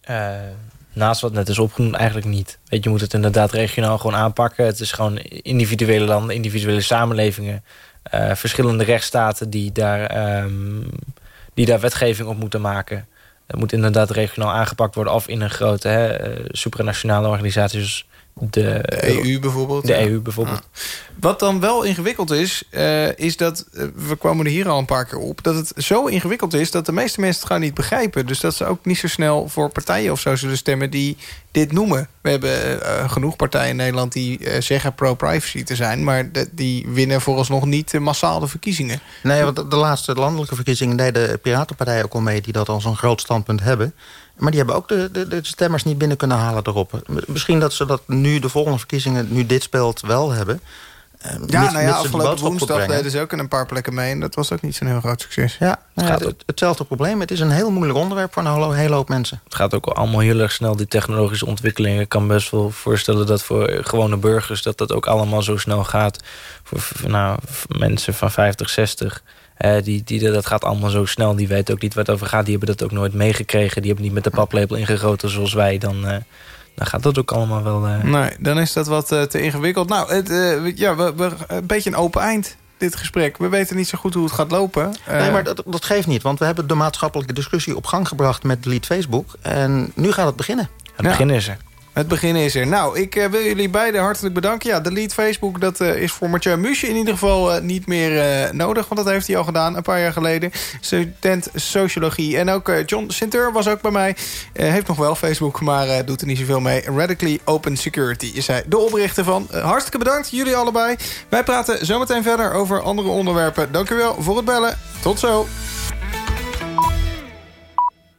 Eh, naast wat net is opgenoemd, eigenlijk niet. Weet je, je moet het inderdaad regionaal gewoon aanpakken. Het is gewoon individuele landen, individuele samenlevingen. eh, verschillende rechtsstaten die daar, ehm, die daar wetgeving op moeten maken. Het moet inderdaad regionaal aangepakt worden... of in een grote hè, eh, supranationale organisatie... Dus de, De EU bijvoorbeeld. De ja. EU bijvoorbeeld. Wat dan wel ingewikkeld is, eh, is dat... eh, we kwamen er hier al een paar keer op... dat het zo ingewikkeld is dat de meeste mensen het gewoon niet begrijpen. Dus dat ze ook niet zo snel voor partijen of zo zullen stemmen... die dit noemen. We hebben eh, genoeg partijen in Nederland die zeggen pro-privacy te zijn... maar de- die winnen vooralsnog niet massaal de verkiezingen. Nee, want de, de laatste landelijke verkiezingen... deden de Piratenpartij ook al mee die dat als een groot standpunt hebben. Maar die hebben ook de, de, de stemmers niet binnen kunnen halen erop. Misschien dat ze dat nu, de volgende verkiezingen... nu dit speelt, wel hebben. Eh, Ja, mits- nou ja, afgelopen woensdag deden ze ook in een paar plekken mee... en dat was ook niet zo'n heel groot succes. Ja, nou ja, het, hetzelfde probleem. Het is een heel moeilijk onderwerp voor een hele- hele hoop mensen. Het gaat ook allemaal heel erg snel, die technologische ontwikkelingen. Ik kan me best wel voorstellen dat voor gewone burgers... dat dat ook allemaal zo snel gaat. Voor, voor, nou, voor mensen van 50, 60. Eh, die, die, dat gaat allemaal zo snel. Die weten ook niet waar het over gaat. Die hebben dat ook nooit meegekregen. Die hebben niet met de paplepel ingegoten zoals wij. Dan, eh, dan gaat dat ook allemaal wel... eh, Nee, dan is dat wat eh, te ingewikkeld. Nou, het, eh, ja, we, we, een beetje een open eind, dit gesprek. We weten niet zo goed hoe het gaat lopen. Eh, Nee, maar dat, dat geeft niet, want we hebben de maatschappelijke discussie op gang gebracht met Delete Facebook. En nu gaat het beginnen. Het begin is er. Het begin is er. Nou, ik eh, wil jullie beiden hartelijk bedanken. Ja, delete Facebook, dat eh, is voor Mathieu Musje in ieder geval eh, niet meer nodig. Want dat heeft hij al gedaan een paar jaar geleden. Student sociologie. En ook John Sinter was ook bij mij. Heeft nog wel Facebook, maar doet er niet zoveel mee. Radically Open Security is hij de oprichter van. Hartstikke bedankt, jullie allebei. Wij praten zometeen verder over andere onderwerpen. Dank u wel voor het bellen. Tot zo.